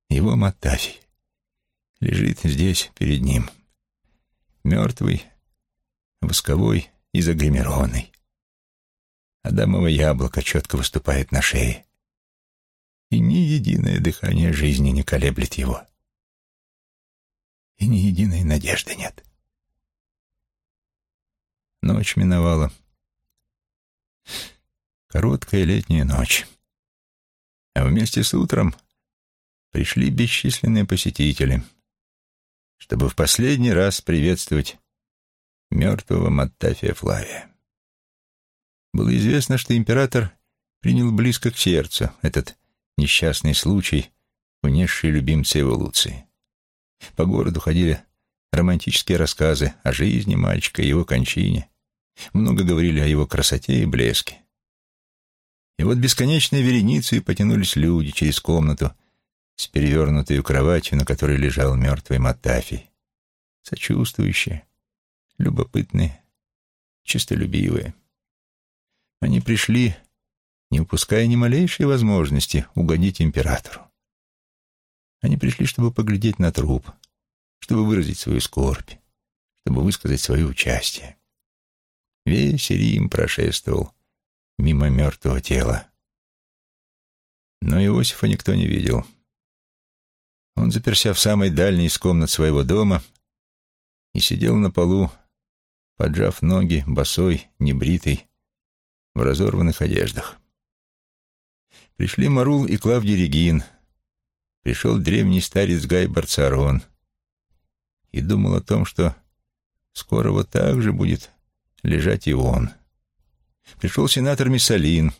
[SPEAKER 1] его Матафий лежит здесь перед ним, мертвый, восковой и загримированный. Адамово яблоко четко выступает на шее и ни единое дыхание жизни не колеблет его. И ни единой надежды нет. Ночь миновала. Короткая летняя ночь. А вместе с утром пришли бесчисленные посетители, чтобы в последний раз приветствовать мертвого Маттафия Флавия. Было известно, что император принял близко к сердцу этот несчастный случай, унесший любимца эволюции. По городу ходили романтические рассказы о жизни мальчика и его кончине. Много говорили о его красоте и блеске. И вот бесконечной вереницей потянулись люди через комнату с перевернутой кроватью, на которой лежал мертвый Матафий. Сочувствующие, любопытные, чистолюбивые. Они пришли не упуская ни малейшей возможности угодить императору. Они пришли, чтобы поглядеть на труп, чтобы выразить свою скорбь, чтобы высказать свое участие. Весь Рим прошествовал мимо мертвого тела. Но Иосифа никто не видел. Он заперся в самой дальней из комнат своего дома и сидел на полу, поджав ноги, босой, небритый, в разорванных одеждах. Пришли Марул и Клавдий Регин. Пришел древний старец Гай Барцарон. И думал о том, что скоро вот так же будет лежать и он. Пришел сенатор Миссалин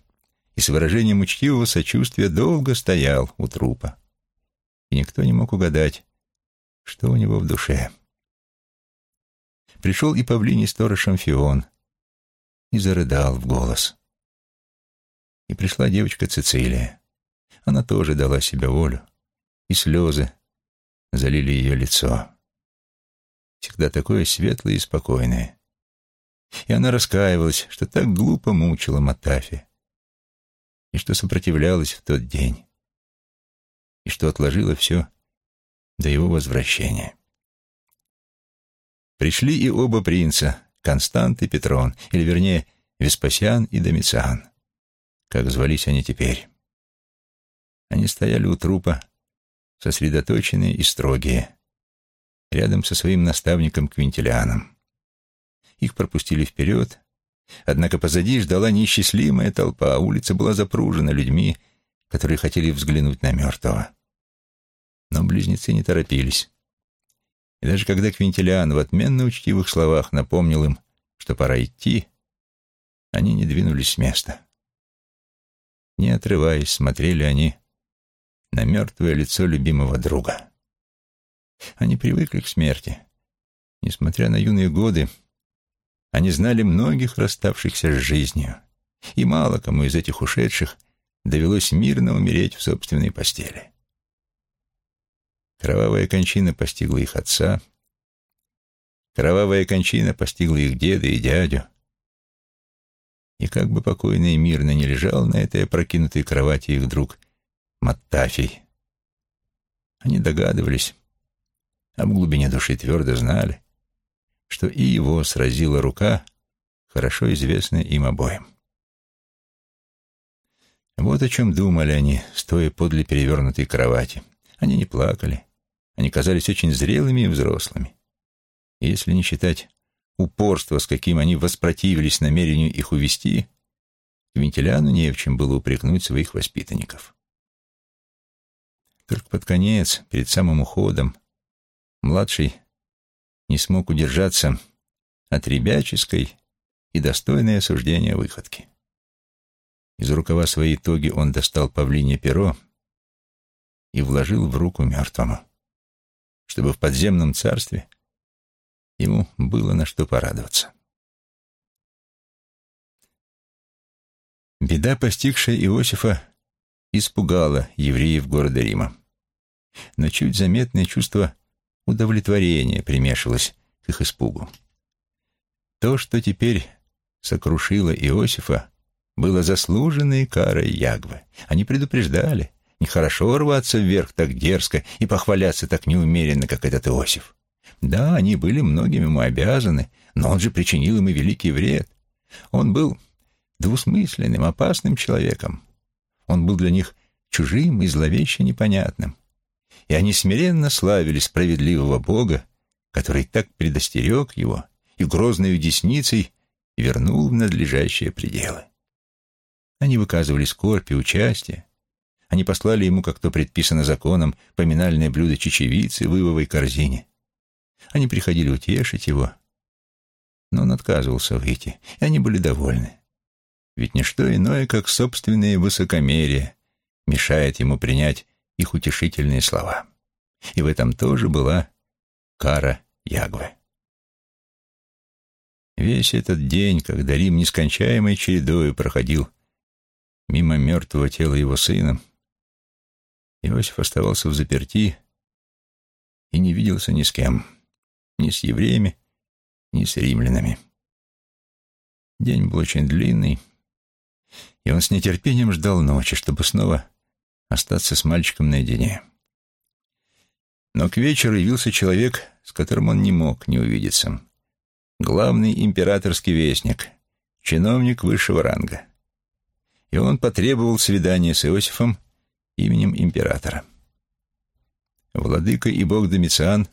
[SPEAKER 1] и с выражением учтивого сочувствия долго стоял у трупа. И никто не мог угадать, что у него в душе. Пришел и павлиний сторож Шамфион и зарыдал в голос. И пришла девочка Цицилия. Она тоже дала себе волю, и слезы залили ее лицо. Всегда такое светлое и спокойное. И она раскаивалась, что так глупо мучила Матафи, и что сопротивлялась в тот день, и что отложила все до его возвращения. Пришли и оба принца, Констант и Петрон, или, вернее, Веспасиан и Домициан как звались они теперь. Они стояли у трупа, сосредоточенные и строгие, рядом со своим наставником Квинтилианом. Их пропустили вперед, однако позади ждала неисчислимая толпа, улица была запружена людьми, которые хотели взглянуть на мертвого. Но близнецы не торопились. И даже когда Квинтилиан в отменно учтивых словах напомнил им, что пора идти, они не двинулись с места. Не отрываясь, смотрели они на мертвое лицо любимого друга. Они привыкли к смерти. Несмотря на юные годы, они знали многих расставшихся с жизнью, и мало кому из этих ушедших довелось мирно умереть в собственной постели. Кровавая кончина постигла их отца, кровавая кончина постигла их деда и дядю, и как бы покойно и мирно не лежал на этой опрокинутой кровати их друг Маттафий, они догадывались, а в глубине души твердо знали, что и его сразила рука, хорошо известная им обоим. Вот о чем думали они, стоя подле перевернутой кровати. Они не плакали, они казались очень зрелыми и взрослыми. И если не считать упорства, с каким они воспротивились намерению их увести, Вентиляну не в чем было упрекнуть своих воспитанников. Только под конец, перед самым уходом, младший не смог удержаться от ребяческой и достойной осуждения выходки. Из рукава своей тоги он достал павлинье перо и вложил в руку мертвому, чтобы в подземном царстве ему было на что порадоваться. Беда, постигшая Иосифа, испугала евреев города Рима. Но чуть заметное чувство удовлетворения примешивалось к их испугу. То, что теперь сокрушило Иосифа, было заслуженной карой Ягвы. Они предупреждали, нехорошо рваться вверх так дерзко и похваляться так неумеренно, как этот Иосиф. Да, они были многим ему обязаны, но он же причинил им и великий вред. Он был двусмысленным, опасным человеком. Он был для них чужим и зловеще непонятным. И они смиренно славили справедливого Бога, который так предостерег его и грозной десницей вернул в надлежащие пределы. Они выказывали скорбь и участие. Они послали ему, как то предписано законом, поминальное блюдо чечевицы в ивовой корзине. Они приходили утешить его, но он отказывался выйти, и они были довольны. Ведь ничто иное, как собственное высокомерие, мешает ему принять их утешительные слова. И в этом тоже была кара Ягвы. Весь этот день, когда Рим нескончаемой чередою проходил мимо мертвого тела его сына, Иосиф оставался в заперти и не виделся ни с кем, ни с евреями, ни с римлянами. День был очень длинный, и он с нетерпением ждал ночи, чтобы снова остаться с мальчиком наедине. Но к вечеру явился человек, с которым он не мог не увидеться. Главный императорский вестник, чиновник высшего ранга. И он потребовал свидания с Иосифом именем императора. Владыка и бог Домициан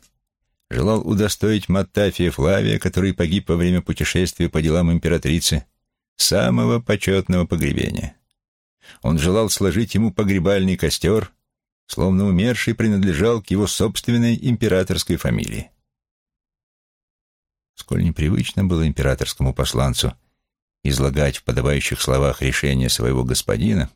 [SPEAKER 1] желал удостоить Маттафия Флавия, который погиб во время путешествия по делам императрицы, самого почетного погребения. Он желал сложить ему погребальный костер, словно умерший принадлежал к его собственной императорской фамилии. Сколь непривычно было императорскому посланцу излагать в подобающих словах решение своего господина,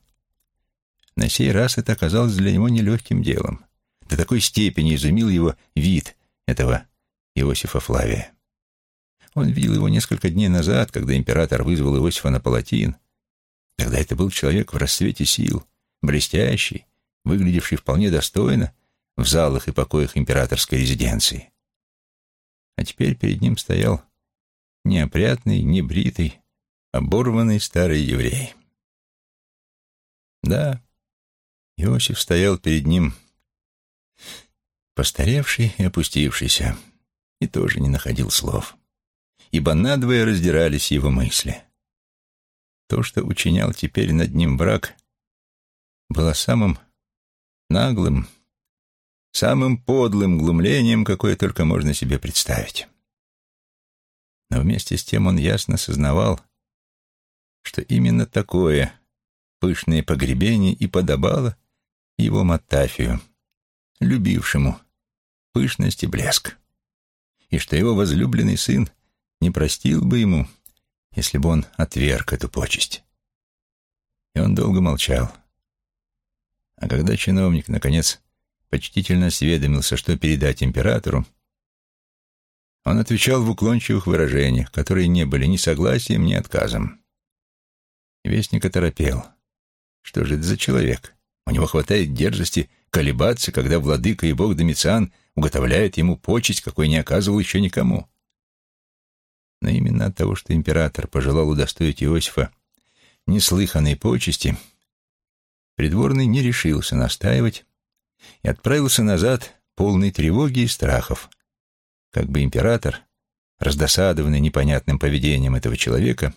[SPEAKER 1] на сей раз это оказалось для него нелегким делом. До такой степени изумил его вид этого Иосифа Флавия. Он видел его несколько дней назад, когда император вызвал Иосифа на палатин. Тогда это был человек в рассвете сил, блестящий, выглядевший вполне достойно в залах и покоях императорской резиденции. А теперь перед ним стоял неопрятный, небритый, оборванный старый еврей. Да, Иосиф стоял перед ним, постаревший и опустившийся, и тоже не находил слов ибо надвое раздирались его мысли. То, что учинял теперь над ним враг, было самым наглым, самым подлым глумлением, какое только можно себе представить. Но вместе с тем он ясно сознавал, что именно такое пышное погребение и подобало его Матафию, любившему пышность и блеск, и что его возлюбленный сын не простил бы ему, если бы он отверг эту почесть. И он долго молчал. А когда чиновник, наконец, почтительно осведомился, что передать императору, он отвечал в уклончивых выражениях, которые не были ни согласием, ни отказом. Вестник оторопел. Что же это за человек? У него хватает дерзости колебаться, когда владыка и бог Домициан уготовляет ему почесть, какой не оказывал еще никому. Но именно от того, что император пожелал удостоить Иосифа неслыханной почести, придворный не решился настаивать и отправился назад полный тревоги и страхов, как бы император, раздосадованный непонятным поведением этого человека,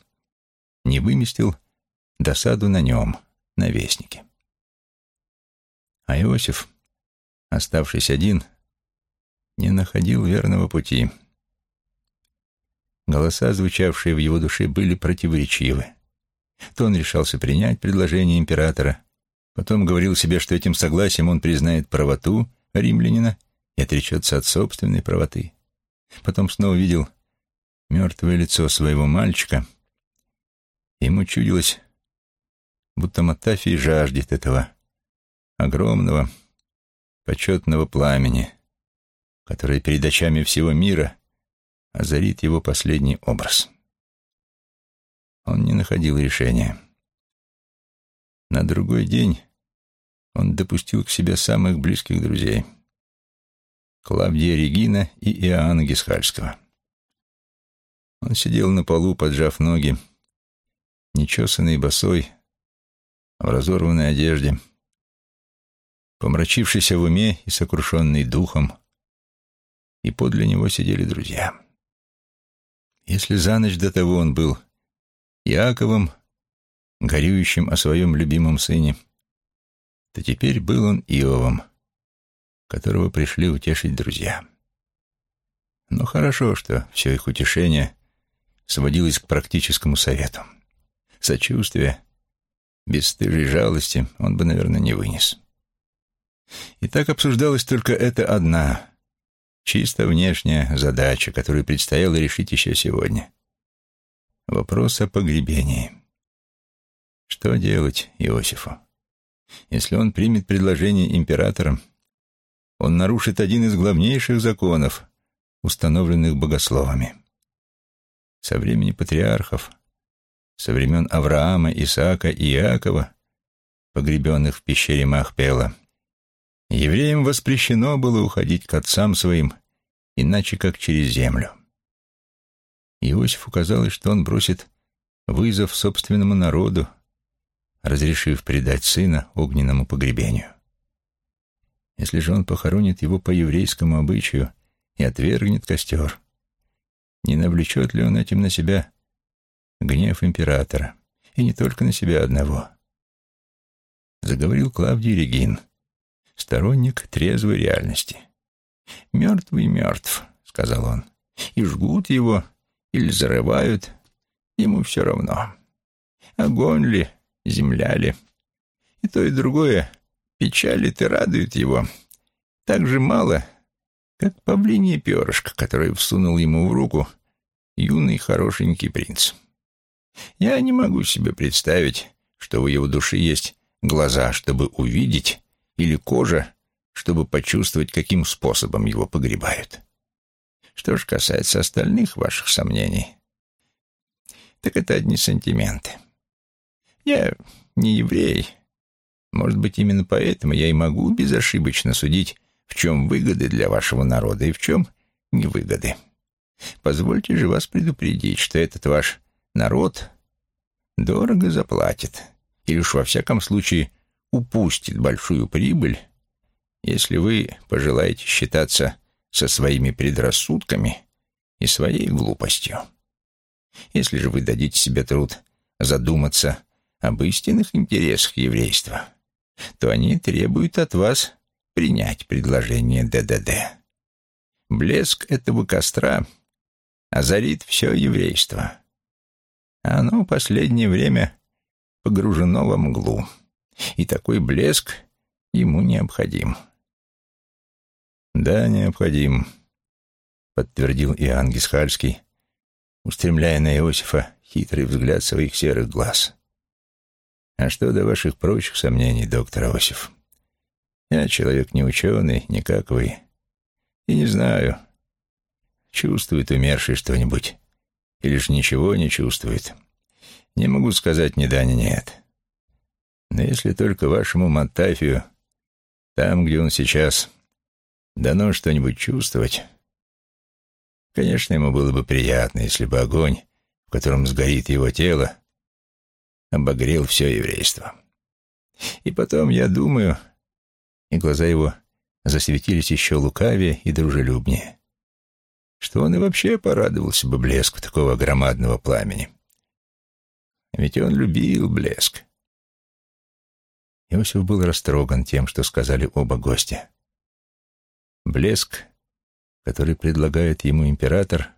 [SPEAKER 1] не выместил досаду на нем, на вестнике. А Иосиф, оставшись один, не находил верного пути. Голоса, звучавшие в его душе, были противоречивы. То он решался принять предложение императора, потом говорил себе, что этим согласием он признает правоту римлянина и отречется от собственной правоты. Потом снова видел мертвое лицо своего мальчика. Ему чудилось, будто Матафий жаждет этого огромного, почетного пламени, которое перед очами всего мира озарит его последний образ. Он не находил решения. На другой день он допустил к себе самых близких друзей — Клавдия Регина и Иоанна Гисхальского. Он сидел на полу, поджав ноги, нечесанный босой, в разорванной одежде, помрачившийся в уме и сокрушенный духом, и подле него сидели друзья. Если за ночь до того он был Яковом, горюющим о своем любимом сыне, то теперь был он Иовом, которого пришли утешить друзья. Но хорошо, что все их утешение сводилось к практическому совету. Сочувствия, бесстыжей жалости он бы, наверное, не вынес. И так обсуждалась только эта одна, чисто внешняя задача, которую предстояло решить еще сегодня. Вопрос о погребении. Что делать Иосифу? Если он примет предложение императора, он нарушит один из главнейших законов, установленных богословами. Со времени патриархов, со времен Авраама, Исаака и Иакова, погребенных в пещере Махпела, евреям воспрещено было уходить к отцам своим, иначе как через землю. Иосифу казалось, что он бросит вызов собственному народу, разрешив предать сына огненному погребению. Если же он похоронит его по еврейскому обычаю и отвергнет костер, не навлечет ли он этим на себя гнев императора, и не только на себя одного? Заговорил Клавдий Регин, сторонник трезвой реальности. «Мертвый мертв», — сказал он, — «и жгут его или зарывают, ему все равно. Огонь ли, земля ли, и то, и другое печалит и радует его так же мало, как павлинье перышко, которое всунул ему в руку юный хорошенький принц. Я не могу себе представить, что у его души есть глаза, чтобы увидеть, или кожа, чтобы почувствовать, каким способом его погребают. Что же касается остальных ваших сомнений, так это одни сантименты. Я не еврей, может быть, именно поэтому я и могу безошибочно судить, в чем выгоды для вашего народа и в чем невыгоды. Позвольте же вас предупредить, что этот ваш народ дорого заплатит, или уж во всяком случае упустит большую прибыль, если вы пожелаете считаться со своими предрассудками и своей глупостью. Если же вы дадите себе труд задуматься об истинных интересах еврейства, то они требуют от вас принять предложение ДДД. Блеск этого костра озарит все еврейство. Оно последнее время погружено во мглу, и такой блеск ему необходим. «Да, необходим», — подтвердил Иоанн Гисхальский, устремляя на Иосифа хитрый взгляд своих серых глаз. А что до ваших прочих сомнений, доктор Осиф? Я человек не ученый, не вы. И не знаю, чувствует умерший что-нибудь или ж ничего не чувствует. Не могу сказать ни да, ни нет. Но если только вашему Маттафию, там, где он сейчас, дано что-нибудь чувствовать, конечно, ему было бы приятно, если бы огонь, в котором сгорит его тело, обогрел все еврейство. И потом, я думаю, и глаза его засветились еще лукавее и дружелюбнее, что он и вообще порадовался бы блеску такого громадного пламени. Ведь он любил блеск. Иосиф был растроган тем, что сказали оба гостя. Блеск, который предлагает ему император,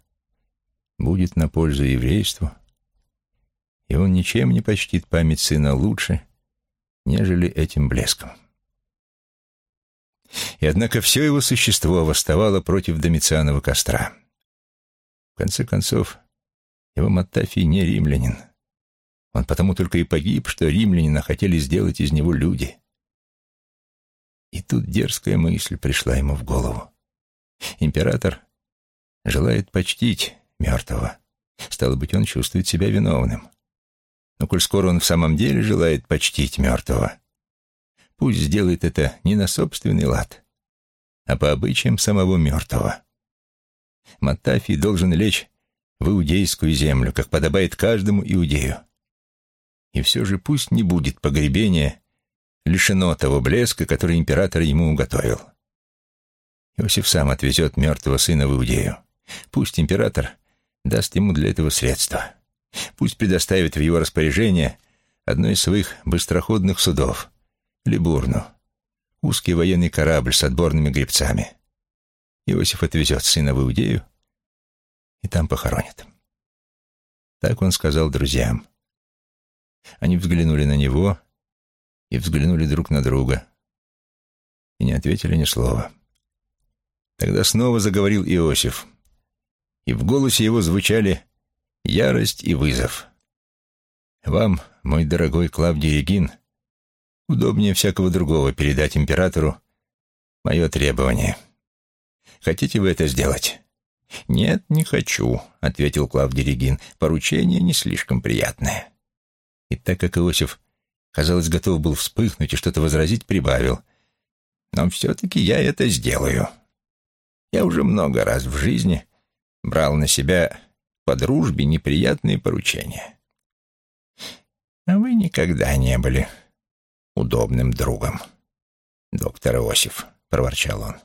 [SPEAKER 1] будет на пользу еврейству, и он ничем не почтит память сына лучше, нежели этим блеском. И однако все его существо восставало против Домицианова костра. В конце концов, его Маттафий не римлянин. Он потому только и погиб, что римлянина хотели сделать из него люди. И тут дерзкая мысль пришла ему в голову. Император желает почтить мертвого. Стало быть, он чувствует себя виновным. Но коль скоро он в самом деле желает почтить мертвого, пусть сделает это не на собственный лад, а по обычаям самого мертвого. Маттафий должен лечь в иудейскую землю, как подобает каждому иудею. И все же пусть не будет погребения лишено того блеска, который император ему уготовил. Иосиф сам отвезет мертвого сына в Иудею. Пусть император даст ему для этого средства. Пусть предоставит в его распоряжение одно из своих быстроходных судов — Либурну, узкий военный корабль с отборными гребцами. Иосиф отвезет сына в Иудею и там похоронит. Так он сказал друзьям. Они взглянули на него и взглянули друг на друга и не ответили ни слова. Тогда снова заговорил Иосиф, и в голосе его звучали ярость и вызов. «Вам, мой дорогой Клавдий Регин, удобнее всякого другого передать императору мое требование. Хотите вы это сделать?» «Нет, не хочу», — ответил Клавдий Регин. «Поручение не слишком приятное». И так как Иосиф, казалось, готов был вспыхнуть и что-то возразить, прибавил. «Но все-таки я это сделаю. Я уже много раз в жизни брал на себя по дружбе неприятные поручения. А вы никогда не были удобным другом, доктор Иосиф», — проворчал он.